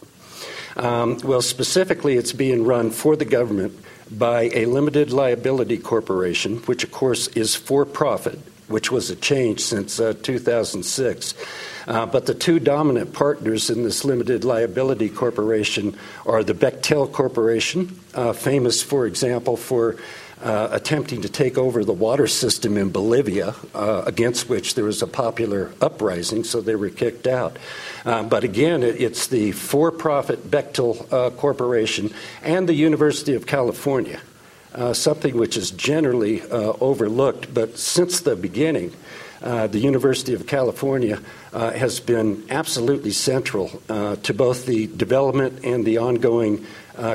Um, well, specifically, it's being run for the government by a limited liability corporation, which, of course, is for profit which was a change since uh, 2006. Uh, but the two dominant partners in this limited liability corporation are the Bechtel Corporation, uh, famous, for example, for uh, attempting to take over the water system in Bolivia, uh, against which there was a popular uprising, so they were kicked out. Uh, but again, it, it's the for profit Bechtel Corporation and the University of California uh, something which is generally uh, overlooked, but since the beginning, uh, the University of California uh, has been absolutely central uh, to both the development and the ongoing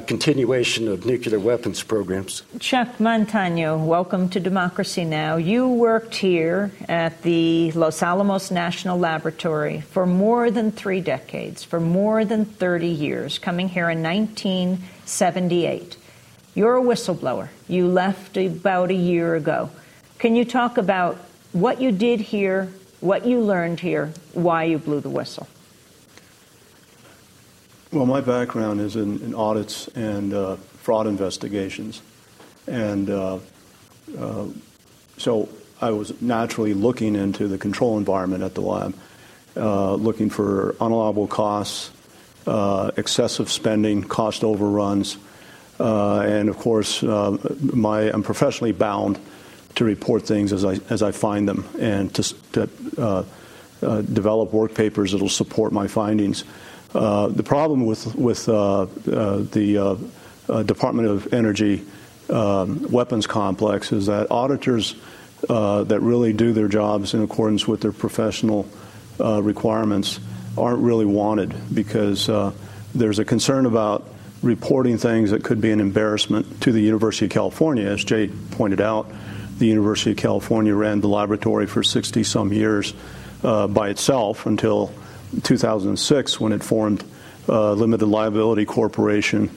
continuation of nuclear weapons programs.
Chuck Montano, welcome to Democracy Now! You worked here at the Los Alamos National Laboratory for more than three decades, for more than 30 years, coming here in 1978. You're a whistleblower. You left about a year ago. Can you talk about what you did here, what you learned here, why you blew the whistle?
Well, my background is in, in audits and uh, fraud investigations. And uh, uh, so I was naturally looking into the control environment at the lab, uh, looking for unallowable costs, uh, excessive spending, cost overruns, Uh, and of course, uh, my, I'm professionally bound to report things as I, as I find them and to, to uh, develop work papers that will support my findings. Uh, the problem with with uh, uh, the Department of Energy um, weapons complex is that auditors that really do their jobs in accordance with their professional requirements aren't really wanted because there's a concern about reporting things that could be an embarrassment to the University of California. As Jay pointed out, the University of California ran the laboratory for 60 some years uh, by itself until 2006 when it formed uh, Limited Liability Corporation,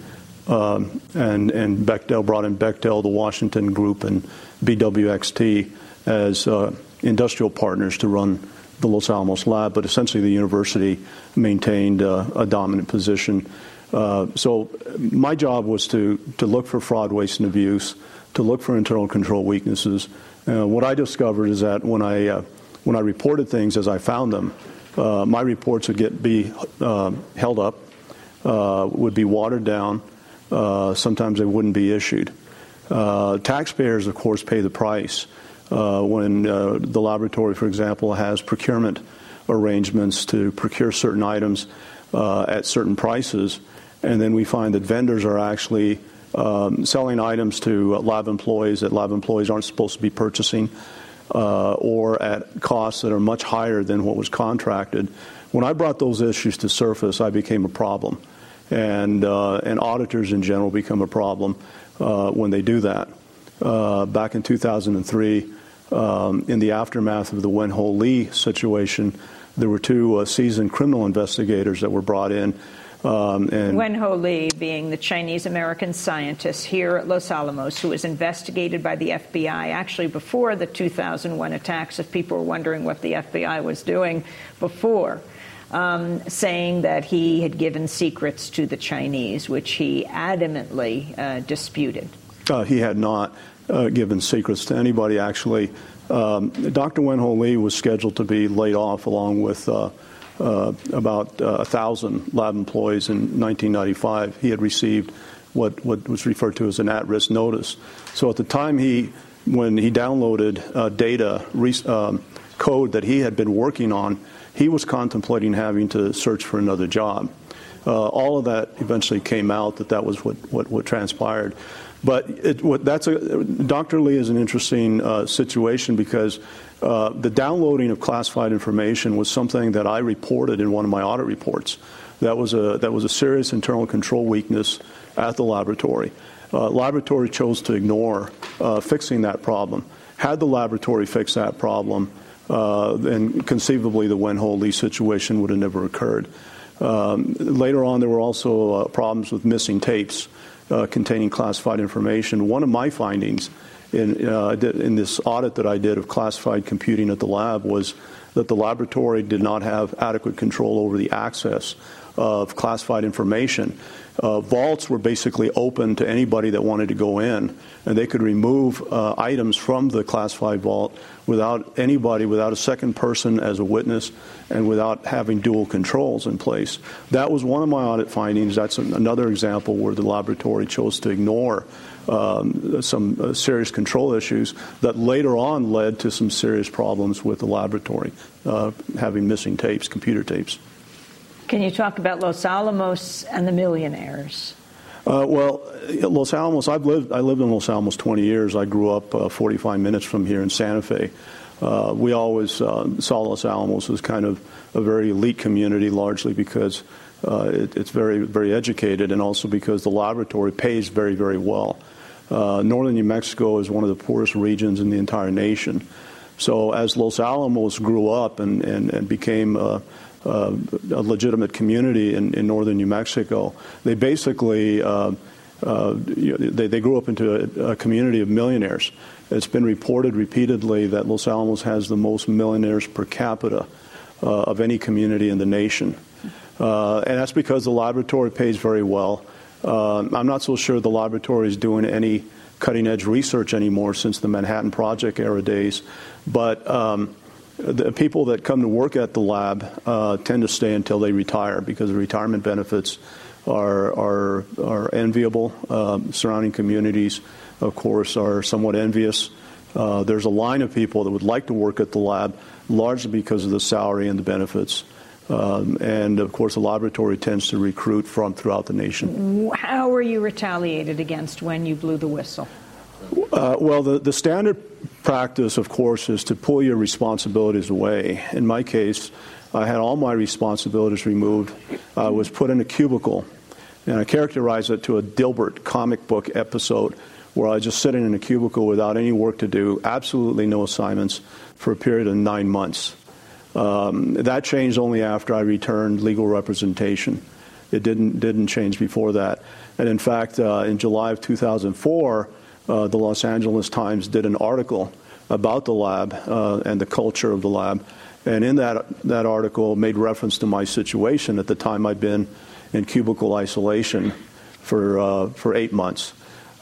um, and, and Bechtel brought in Bechtel, the Washington Group, and BWXT as uh, industrial partners to run the Los Alamos lab. But essentially, the university maintained uh, a dominant position. Uh, so my job was to, to look for fraud, waste, and abuse, to look for internal control weaknesses. Uh, what I discovered is that when I uh, when I reported things as I found them, uh, my reports would get be uh, held up, would be watered down. Sometimes they wouldn't be issued. Taxpayers, of course, pay the price when the laboratory, for example, has procurement arrangements to procure certain items at certain prices, and then we find that vendors are actually um, selling items to lab employees that lab employees aren't supposed to be purchasing uh, or at costs that are much higher than what was contracted. When I brought those issues to surface, I became a problem. And, uh, and auditors in general become a problem uh, when they do that. Uh, back in 2003, um, in the aftermath of the Wen Ho Lee situation, there were two uh, seasoned criminal investigators that were brought in
um, and Wen Ho Lee being the Chinese American scientist here at Los Alamos who was investigated by the FBI actually before the 2001 attacks, if people were wondering what the FBI was doing before. Um, saying that he had given secrets to the Chinese, which he adamantly uh, disputed.
Uh, he had not uh, given secrets to anybody, actually. Um, Dr. Wen Ho Lee was scheduled to be laid off along with uh, about uh, 1,000 lab employees in 1995. He had received what, what was referred to as an at-risk notice. So at the time he, when he downloaded uh, data um, code that he had been working on, he was contemplating having to search for another job. Uh, all of that eventually came out that that was what, what, what transpired. But it, what, that's a, Dr. Lee is an interesting uh, situation because uh, the downloading of classified information was something that I reported in one of my audit reports. That was a, that was a serious internal control weakness at the laboratory. Uh, laboratory chose to ignore uh, fixing that problem. Had the laboratory fixed that problem, uh, then conceivably the Wen Ho Lee situation would have never occurred. Um, later on, there were also uh, problems with missing tapes uh, containing classified information. One of my findings in, uh, in this audit that I did of classified computing at the lab was that the laboratory did not have adequate control over the access of classified information. Uh, vaults were basically open to anybody that wanted to go in, and they could remove uh, items from the classified vault without anybody, without a second person as a witness, and without having dual controls in place. That was one of my audit findings. That's another example where the laboratory chose to ignore um, some uh, serious control issues that later on led to some serious problems with the laboratory, uh, having missing tapes, computer tapes.
Can you talk about Los Alamos and the millionaires?
Uh, well, Los Alamos. I've lived. I lived in Los Alamos 20 years. I grew up uh, 45 minutes from here in Santa Fe. Uh, we always uh, saw Los Alamos as kind of a very elite community, largely because uh, it, it's very, very educated and also because the laboratory pays very, very well. Uh, northern New Mexico is one of the poorest regions in the entire nation. So as Los Alamos grew up and, and, and became a, a, a legitimate community in, in, northern New Mexico, they basically uh, uh, they, they, grew up into a, a, community of millionaires. It's been reported repeatedly that Los Alamos has the most millionaires per capita uh, of any community in the nation. Uh, and that's because the laboratory pays very well. Uh, I'm not so sure the laboratory is doing any cutting edge research anymore since the Manhattan Project era days. But um, the people that come to work at the lab uh, tend to stay until they retire because the retirement benefits are are, are enviable. Um, surrounding communities, of course, are somewhat envious. Uh, there's a line of people that would like to work at the lab, largely because of the salary and the benefits. Um, and of course, the laboratory tends to recruit from throughout the nation.
How were you retaliated against when you blew the whistle?
Uh, well, the, the standard practice, of course, is to pull your responsibilities away. In my case, I had all my responsibilities removed. I was put in a cubicle, and I characterized it to a Dilbert comic book episode where I was just sitting in a cubicle without any work to do, absolutely no assignments, for a period of nine months. Um, that changed only after I returned legal representation. It didn't didn't change before that. And in fact, uh, in July of 2004, uh, the Los Angeles Times did an article about the lab uh, and the culture of the lab. And in that, that article made reference to my situation. At the time, I'd been in cubicle isolation for, uh, for eight months.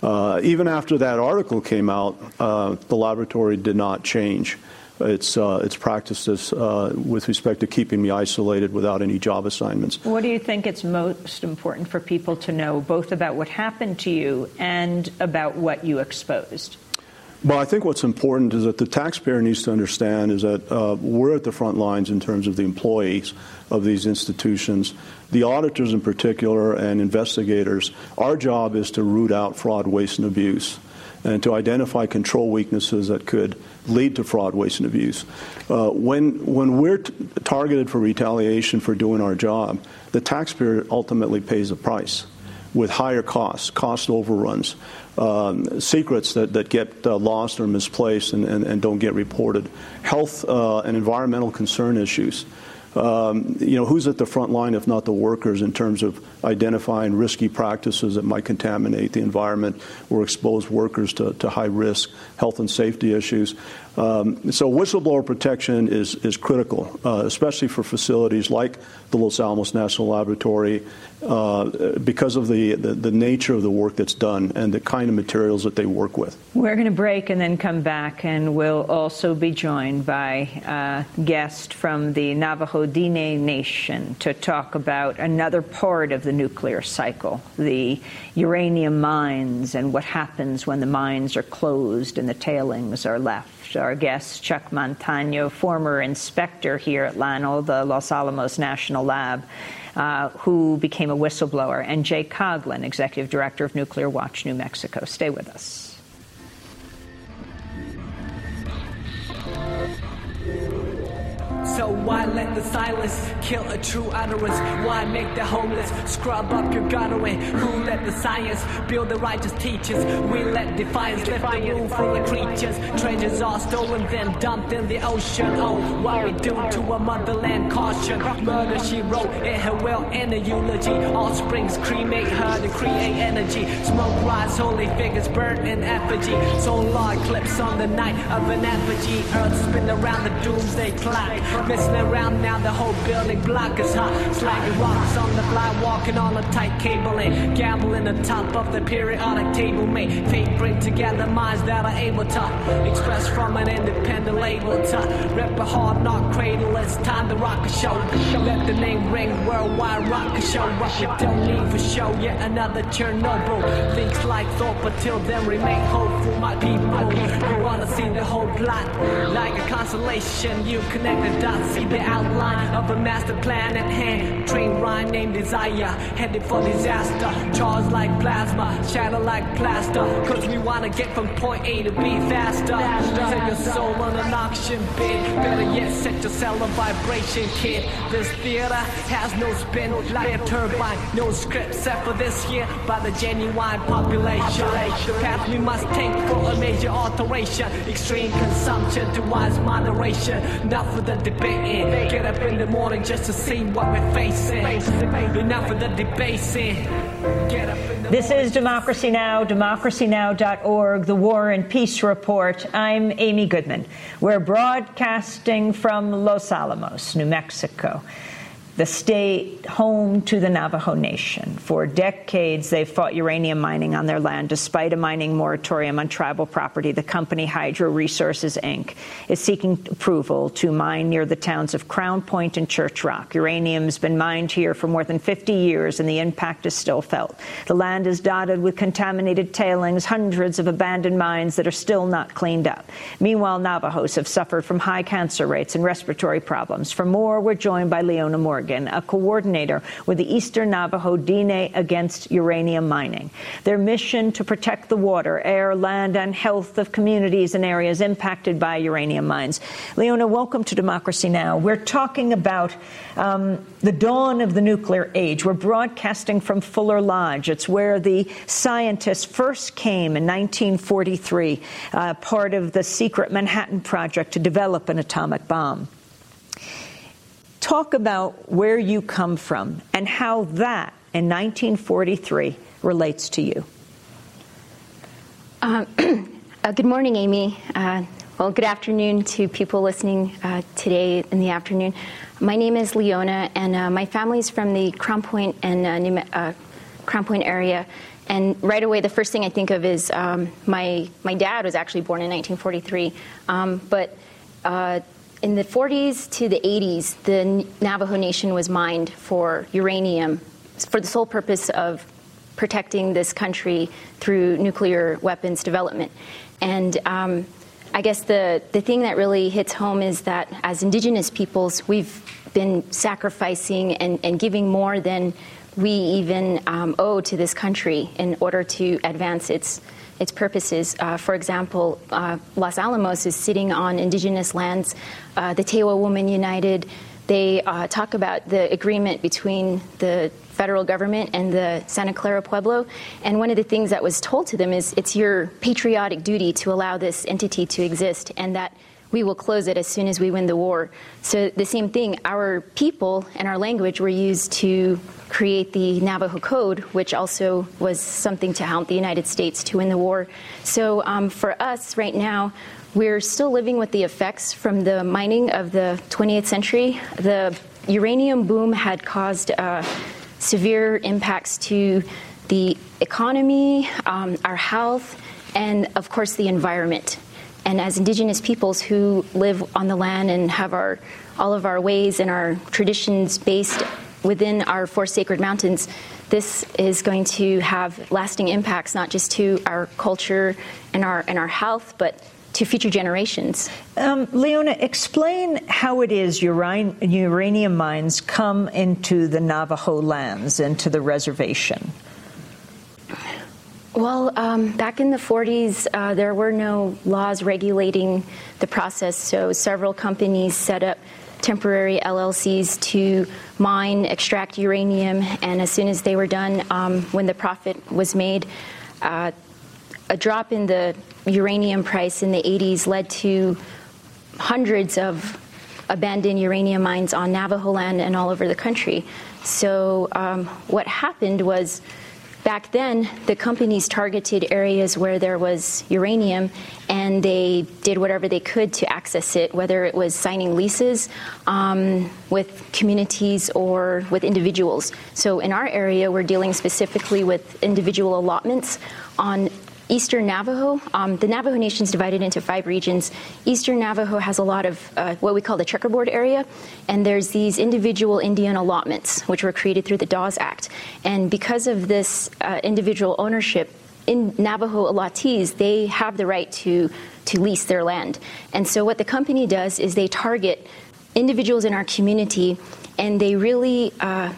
Uh, even after that article came out, uh, the laboratory did not change its, uh, its practices uh, with respect to keeping me isolated without any job assignments.
What do you think it's most important for people to know, both about what happened to you and about what you exposed?
Well, I think what's important is that the taxpayer needs to understand is that uh, we're at the front lines in terms of the employees of these institutions. The auditors, in particular, and investigators, our job is to root out fraud, waste, and abuse and to identify control weaknesses that could lead to fraud, waste, and abuse. Uh, when, when we're t- targeted for retaliation for doing our job, the taxpayer ultimately pays the price with higher costs, cost overruns, um, secrets that, that get uh, lost or misplaced and, and, and, don't get reported, health uh, and environmental concern issues. Um, you know, who's at the front line if not the workers in terms of identifying risky practices that might contaminate the environment or expose workers to, to high risk health and safety issues. Um, so whistleblower protection is, is critical, uh, especially for facilities like the Los Alamos National Laboratory uh, because of the, the, the, nature of the work that's done and the kind of materials that they work with.
We're going to break and then come back, and we'll also be joined by a guest from the Navajo Diné Nation to talk about another part of the nuclear cycle, the uranium mines and what happens when the mines are closed and the tailings are left our guest, Chuck Montano, former inspector here at LANL, the Los Alamos National Lab, uh, who became a whistleblower, and Jay Coghlan, executive director of Nuclear Watch New Mexico. Stay with us.
So why let the silence kill a true utterance? Why make the homeless scrub up your guttering? Who let the science build the righteous teachers? We let defiance lift the room full of creatures. Treasures are stolen, then dumped in the ocean. Oh, what we do to a motherland caution. Murder she wrote in her will in a eulogy. All springs cremate her to create energy. Smoke rise, holy figures burn in effigy. Solar eclipse on the night of an effigy. Earth spin around the doomsday clock. Messing around now, the whole building block is hot. Slanging rocks on the fly, walking on a tight cabling. Gambling the top of the periodic table, mate. Fate bring together minds that are able to express from an independent label to rip a hard knock cradle. It's time to rock a show. Let the name ring worldwide, rock a show. Rock don't need for show. Yet another Chernobyl. Thinks like thought, but till then remain hopeful. My people, you wanna see the whole plot like a constellation. You connect the dots see the outline of a master plan at hand. Train rhyme named Desire, headed for disaster. Charge like plasma, shatter like plaster. Cause we wanna get from point A to B faster. Set your soul on an auction bid. Better yet, set yourself a vibration kit. This theater has no spin, like a turbine. No script set for this year by the genuine population. Path we must take for a major alteration. Extreme consumption to wise moderation. Not for the debating. Get up in the morning just to see what we're facing. Enough of the in the
This is Democracy Now!, democracynow.org, the War and Peace Report. I'm Amy Goodman. We're broadcasting from Los Alamos, New Mexico, the state home to the Navajo Nation. For decades, they've fought uranium mining on their land. Despite a mining moratorium on tribal property, the company Hydro Resources, Inc. is seeking approval to mine near the towns of Crown Point and Church Rock. Uranium's been mined here for more than 50 years, and the impact is still felt. The land is dotted with contaminated tailings, hundreds of abandoned mines that are still not cleaned up. Meanwhile, Navajos have suffered from high cancer rates and respiratory problems. For more, we're joined by Leona Morgan, a coordinator with the Eastern Navajo Diné Against Uranium Mining. Their mission to protect the water, air, land, and health of communities in areas impacted by uranium mines. Leona, welcome to Democracy Now! We're talking about um, the dawn of the nuclear age. We're broadcasting from Fuller Lodge. It's where the scientists first came in 1943, uh, part of the secret Manhattan Project to develop an atomic bomb. Talk about where you come from and how that in 1943 relates to you.
Um, uh, good morning, Amy. Uh, well, good afternoon to people listening uh, today in the afternoon. My name is Leona, and uh, my family's from the Crown Point and uh, Crown Point area. And right away, the first thing I think of is um, my my dad was actually born in 1943, um, but in the 40s to the 80s, the Navajo Nation was mined for uranium for the sole purpose of protecting this country through nuclear weapons development. And um, I guess the, the thing that really hits home is that as indigenous peoples, we've been sacrificing and, and giving more than we even um, owe to this country in order to advance its its purposes. Uh, for example, uh, Los Alamos is sitting on indigenous lands. Uh, the Tewa Women United, they uh, talk about the agreement between the federal government and the Santa Clara Pueblo. And one of the things that was told to them is it's your patriotic duty to allow this entity to exist and that we will close it as soon as we win the war. So the same thing, our people and our language were used to create the Navajo Code, which also was something to help the United States to win the war. So um, for us right now, we're still living with the effects from the mining of the 20th century. The uranium boom had caused uh, severe impacts to the economy, um, our health, and of course the environment. And as indigenous peoples who live on the land and have our all of our ways and our traditions based within our four sacred mountains, this is going to have lasting impacts not just to our culture and our and our health, but to future generations.
Um, Leona, explain how it is uran- uranium mines come into the Navajo lands, into the reservation.
Well, um, back in the 40s, uh, there were no laws regulating the process, so several companies set up temporary LLCs to mine, extract uranium, and as soon as they were done, um, when the profit was made, uh, a drop in the uranium price in the 80s led to hundreds of abandoned uranium mines on Navajo land and all over the country. So, um, what happened was back then, the companies targeted areas where there was uranium and they did whatever they could to access it, whether it was signing leases um, with communities or with individuals. So, in our area, we're dealing specifically with individual allotments on Eastern Navajo. Um, the Navajo Nation is divided into five regions. Eastern Navajo has a lot of uh, what we call the checkerboard area, and there's these individual Indian allotments, which were created through the Dawes Act. And because of this uh, individual ownership, in Navajo allottees, they have the right to, to lease their land. And so what the company does is they target individuals in our community, and they really, uh,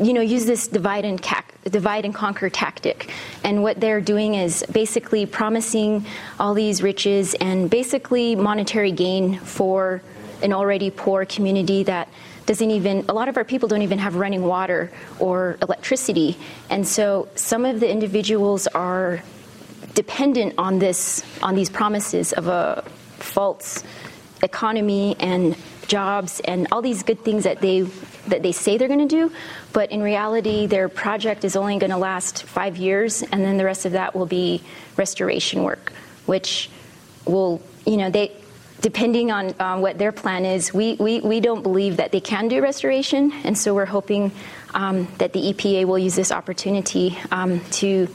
you know, use this divide and divide and conquer tactic. And what they're doing is basically promising all these riches and basically monetary gain for an already poor community that doesn't even a lot of our people don't even have running water or electricity and so some of the individuals are dependent on this on these promises of a false economy and jobs and all these good things that they that they say they're going to do but in reality their project is only going to last 5 years and then the rest of that will be restoration work which will you know they depending on um, what their plan is, we, we, we don't believe that they can do restoration, and so we're hoping um, that the EPA will use this opportunity um, to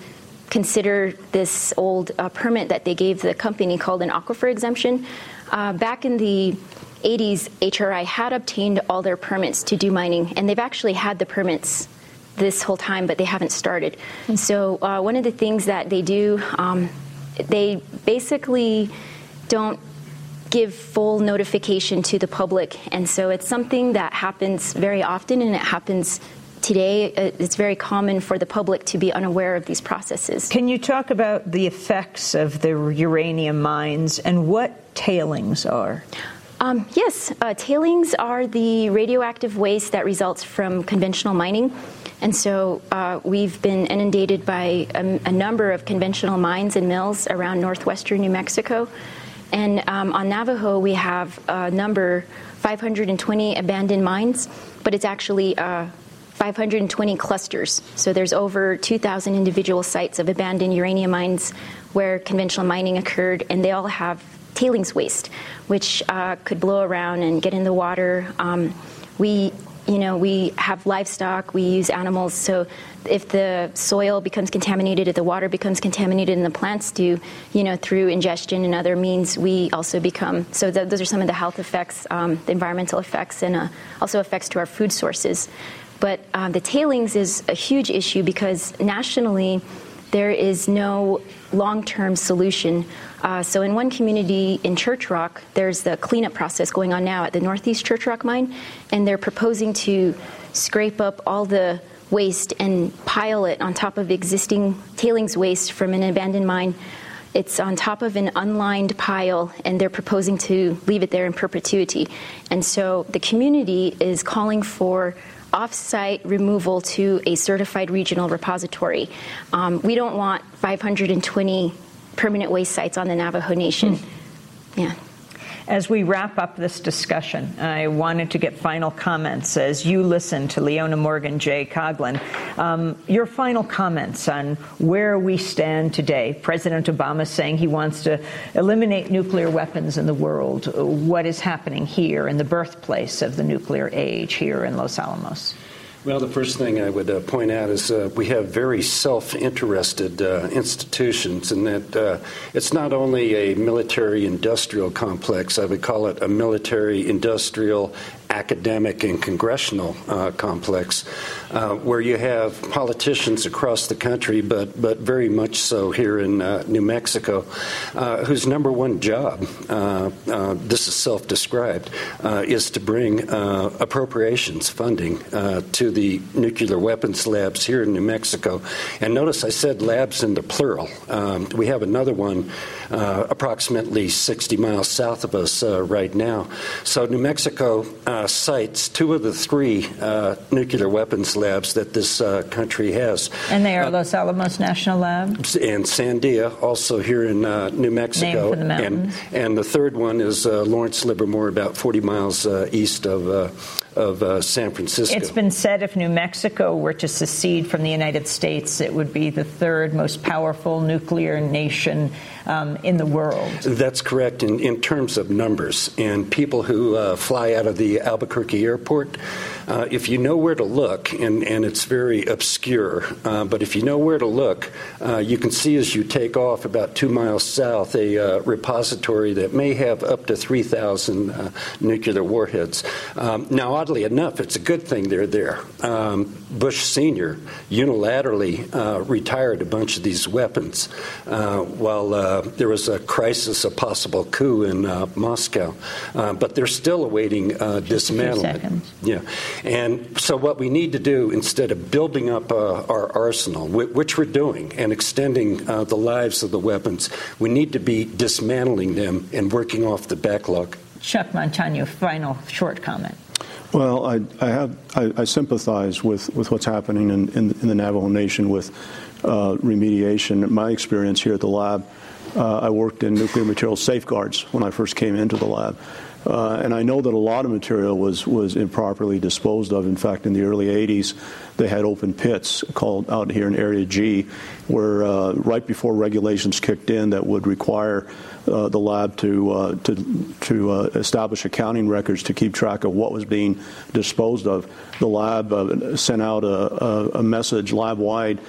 consider this old uh, permit that they gave the company called an aquifer exemption. Uh, back in the 80s, HRI had obtained all their permits to do mining, and they've actually had the permits this whole time, but they haven't started. Mm-hmm. So uh, one of the things that they do, um, they basically don't give full notification to the public. And so it's something that happens very often and it happens today. Uh, it's very common for the public to be unaware of these processes.
Can you talk about the effects of the uranium mines and what tailings are?
Um, yes, uh, tailings are the radioactive waste that results from conventional mining. And so uh, we've been inundated by a, a number of conventional mines and mills around northwestern New Mexico. And um, on Navajo, we have a number 520 abandoned mines, but it's actually uh, 520 clusters. So there's over 2,000 individual sites of abandoned uranium mines where conventional mining occurred, and they all have tailings waste, which uh, could blow around and get in the water. Um, we you know, we have livestock, we use animals, so if the soil becomes contaminated, if the water becomes contaminated, and the plants do, you know, through ingestion and other means, we also become. So th- those are some of the health effects, um, the environmental effects, and uh, also effects to our food sources. But uh, the tailings is a huge issue because nationally, there is no long-term solution. Uh, so in one community in Church Rock, there's the cleanup process going on now at the Northeast Church Rock mine, and they're proposing to scrape up all the waste and pile it on top of existing tailings waste from an abandoned mine. It's on top of an unlined pile, and they're proposing to leave it there in perpetuity. And so the community is calling for off-site removal to a certified regional repository. Um, we don't want 520 permanent waste sites on the Navajo Nation. Mm. Yeah.
As we wrap up this discussion, I wanted to get final comments as you listen to Leona Morgan Jay Coghlan. Um, your final comments on where we stand today. President Obama saying he wants to eliminate nuclear weapons in the world. What is happening here in the birthplace of the nuclear age here in Los Alamos?
Well, the first thing I would uh, point out is uh, we have very self interested uh, institutions, and that uh, it's not only a military industrial complex, I would call it a military industrial academic and congressional uh, complex, uh, where you have politicians across the country, but but very much so here in uh, New Mexico, uh, whose number one job, uh, uh, this is self-described, is to bring appropriations funding to the nuclear weapons labs here in New Mexico. And notice I said labs in the plural. Um, we have another one approximately 60 miles south of us right now. So New Mexico sites two of the three uh, nuclear weapons labs that this uh, country has.
And they are Los Alamos National Lab?
And Sandia, also here in uh, New Mexico.
the
and, and the third one is uh, Lawrence Livermore, about 40 miles east of of uh, San Francisco.
It's been said if New Mexico were to secede from the United States, it would be the third most powerful nuclear nation um, in the world.
That's correct in, in terms of numbers. And people who uh, fly out of the Albuquerque airport, uh, if you know where to look, and, and it's very obscure, uh, but if you know where to look, uh, you can see as you take off about two miles south a uh, repository that may have up to 3,000 uh, nuclear warheads. Um, now, oddly enough, it's a good thing they're there. Um, Bush Sr. unilaterally uh, retired a bunch of these weapons uh, while uh, there was a crisis, a possible coup in uh, Moscow. Uh, but they're still awaiting dismantlement. Yeah. And so, what we need to do instead of building up our arsenal, which we're doing, and extending the lives of the weapons, we need to be dismantling them and working off the backlog.
Chuck Montano, final short comment.
Well, I, I have I, I, sympathize with, with what's happening in, in, in the Navajo Nation with uh, remediation. My experience here at the lab, uh, I worked in nuclear material safeguards when I first came into the lab. Uh, and I know that a lot of material was, was improperly disposed of. In fact, in the early 80s, they had open pits called out here in Area G, where uh, right before regulations kicked in that would require uh, the lab to uh, to to uh, establish accounting records to keep track of what was being disposed of. The lab uh, sent out a, a, a message lab wide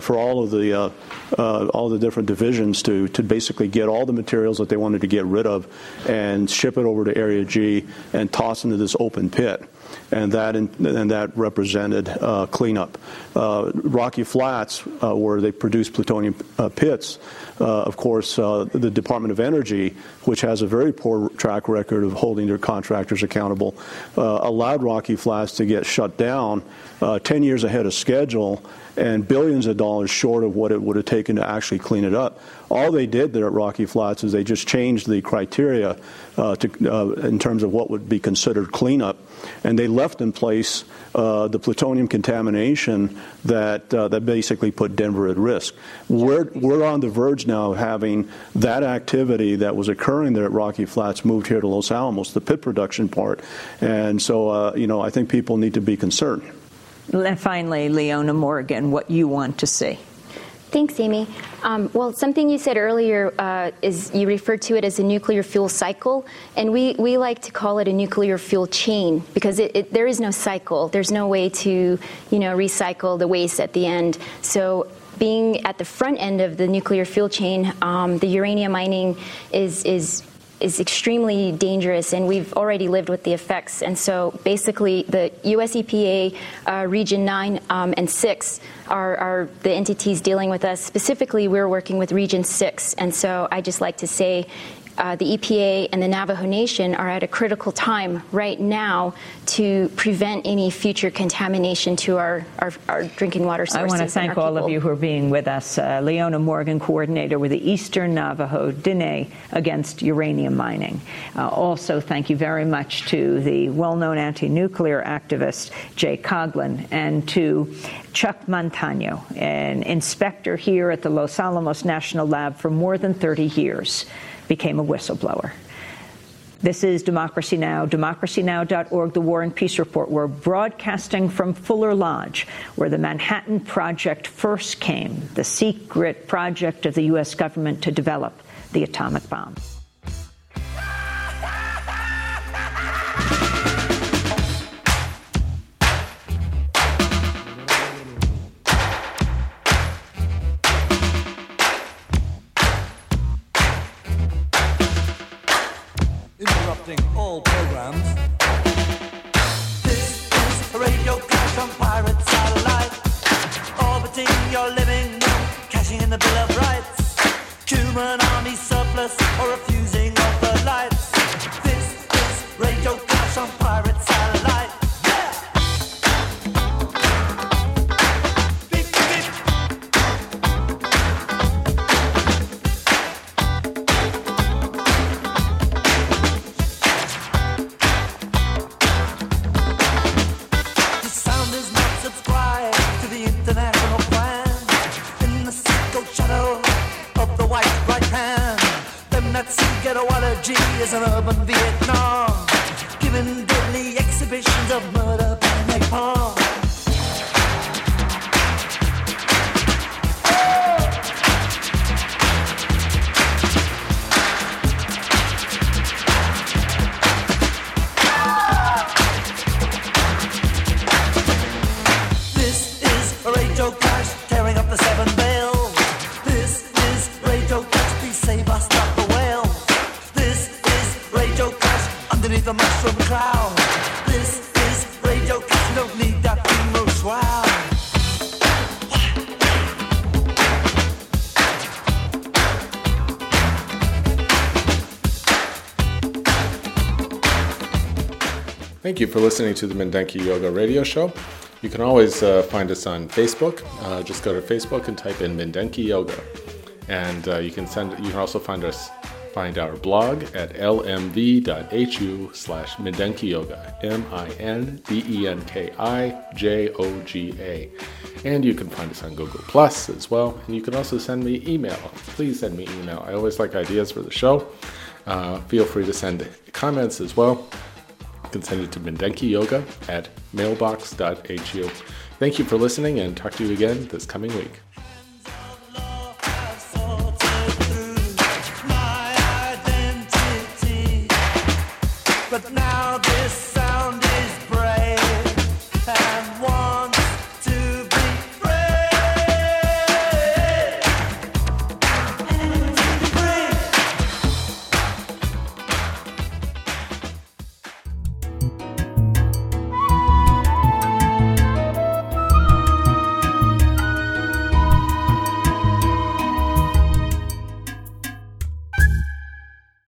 for all of the all the different divisions to to basically get all the materials that they wanted to get rid of and ship it over to Area G and toss into this open pit and that in, and that represented uh, cleanup. Uh, Rocky Flats, uh, where they produce plutonium pits, uh, of course, uh, the Department of Energy, which has a very poor track record of holding their contractors accountable, uh, allowed Rocky Flats to get shut down 10 years ahead of schedule and billions of dollars short of what it would have taken to actually clean it up. All they did there at Rocky Flats is they just changed the criteria uh, to, uh, in terms of what would be considered cleanup, and they left in place uh, the plutonium contamination that uh, that basically put Denver at risk. We're we're on the verge now of having that activity that was occurring there at Rocky Flats moved here to Los Alamos, the pit production part, and so uh, you know I think people need to be concerned.
And finally, Leona Morgan, what you want to see.
Thanks, Amy. Um, well, something you said earlier uh, is you referred to it as a nuclear fuel cycle, and we, we like to call it a nuclear fuel chain because it, it, there is no cycle. There's no way to, you know, recycle the waste at the end. So being at the front end of the nuclear fuel chain, um, the uranium mining is is is extremely dangerous, and we've already lived with the effects. And so, basically, the U.S. EPA uh, Region 9 um, and 6 are, are, the entities dealing with us. Specifically, we're working with Region 6. And so, I just like to say uh, the EPA and the Navajo Nation are at a critical time right now to prevent any future contamination to our, our, our drinking water sources.
I want to thank all of you who are being with us. Uh, Leona Morgan, coordinator with the Eastern Navajo Diné against uranium mining. Uh, also, thank you very much to the well known anti nuclear activist Jay Coghlan and to Chuck Montano, an inspector here at the Los Alamos National Lab for more than 30 years became a whistleblower. This is Democracy Now!, democracynow.org, the War and Peace Report. We're broadcasting from Fuller Lodge, where the Manhattan Project first came, the secret project of the U.S. government to develop the atomic bomb.
Thank you for listening to the Mindenki Joga Radio Show. You can always uh, find us on Facebook. Uh, just go to Facebook and type in Mindenki Joga, and uh, you can send. You can also find us find our blog at lmv.hu slash Mindenki Joga, M-I-N-D-E-N-K-I-J-O-G-A. And you can find us on Google Plus as well. And you can also send me email. Please send me email. I always like ideas for the show. Uh, feel free to send comments as well. Can send it to Mindenki Joga at mailbox.hu. Thank you for listening and talk to you again this coming week.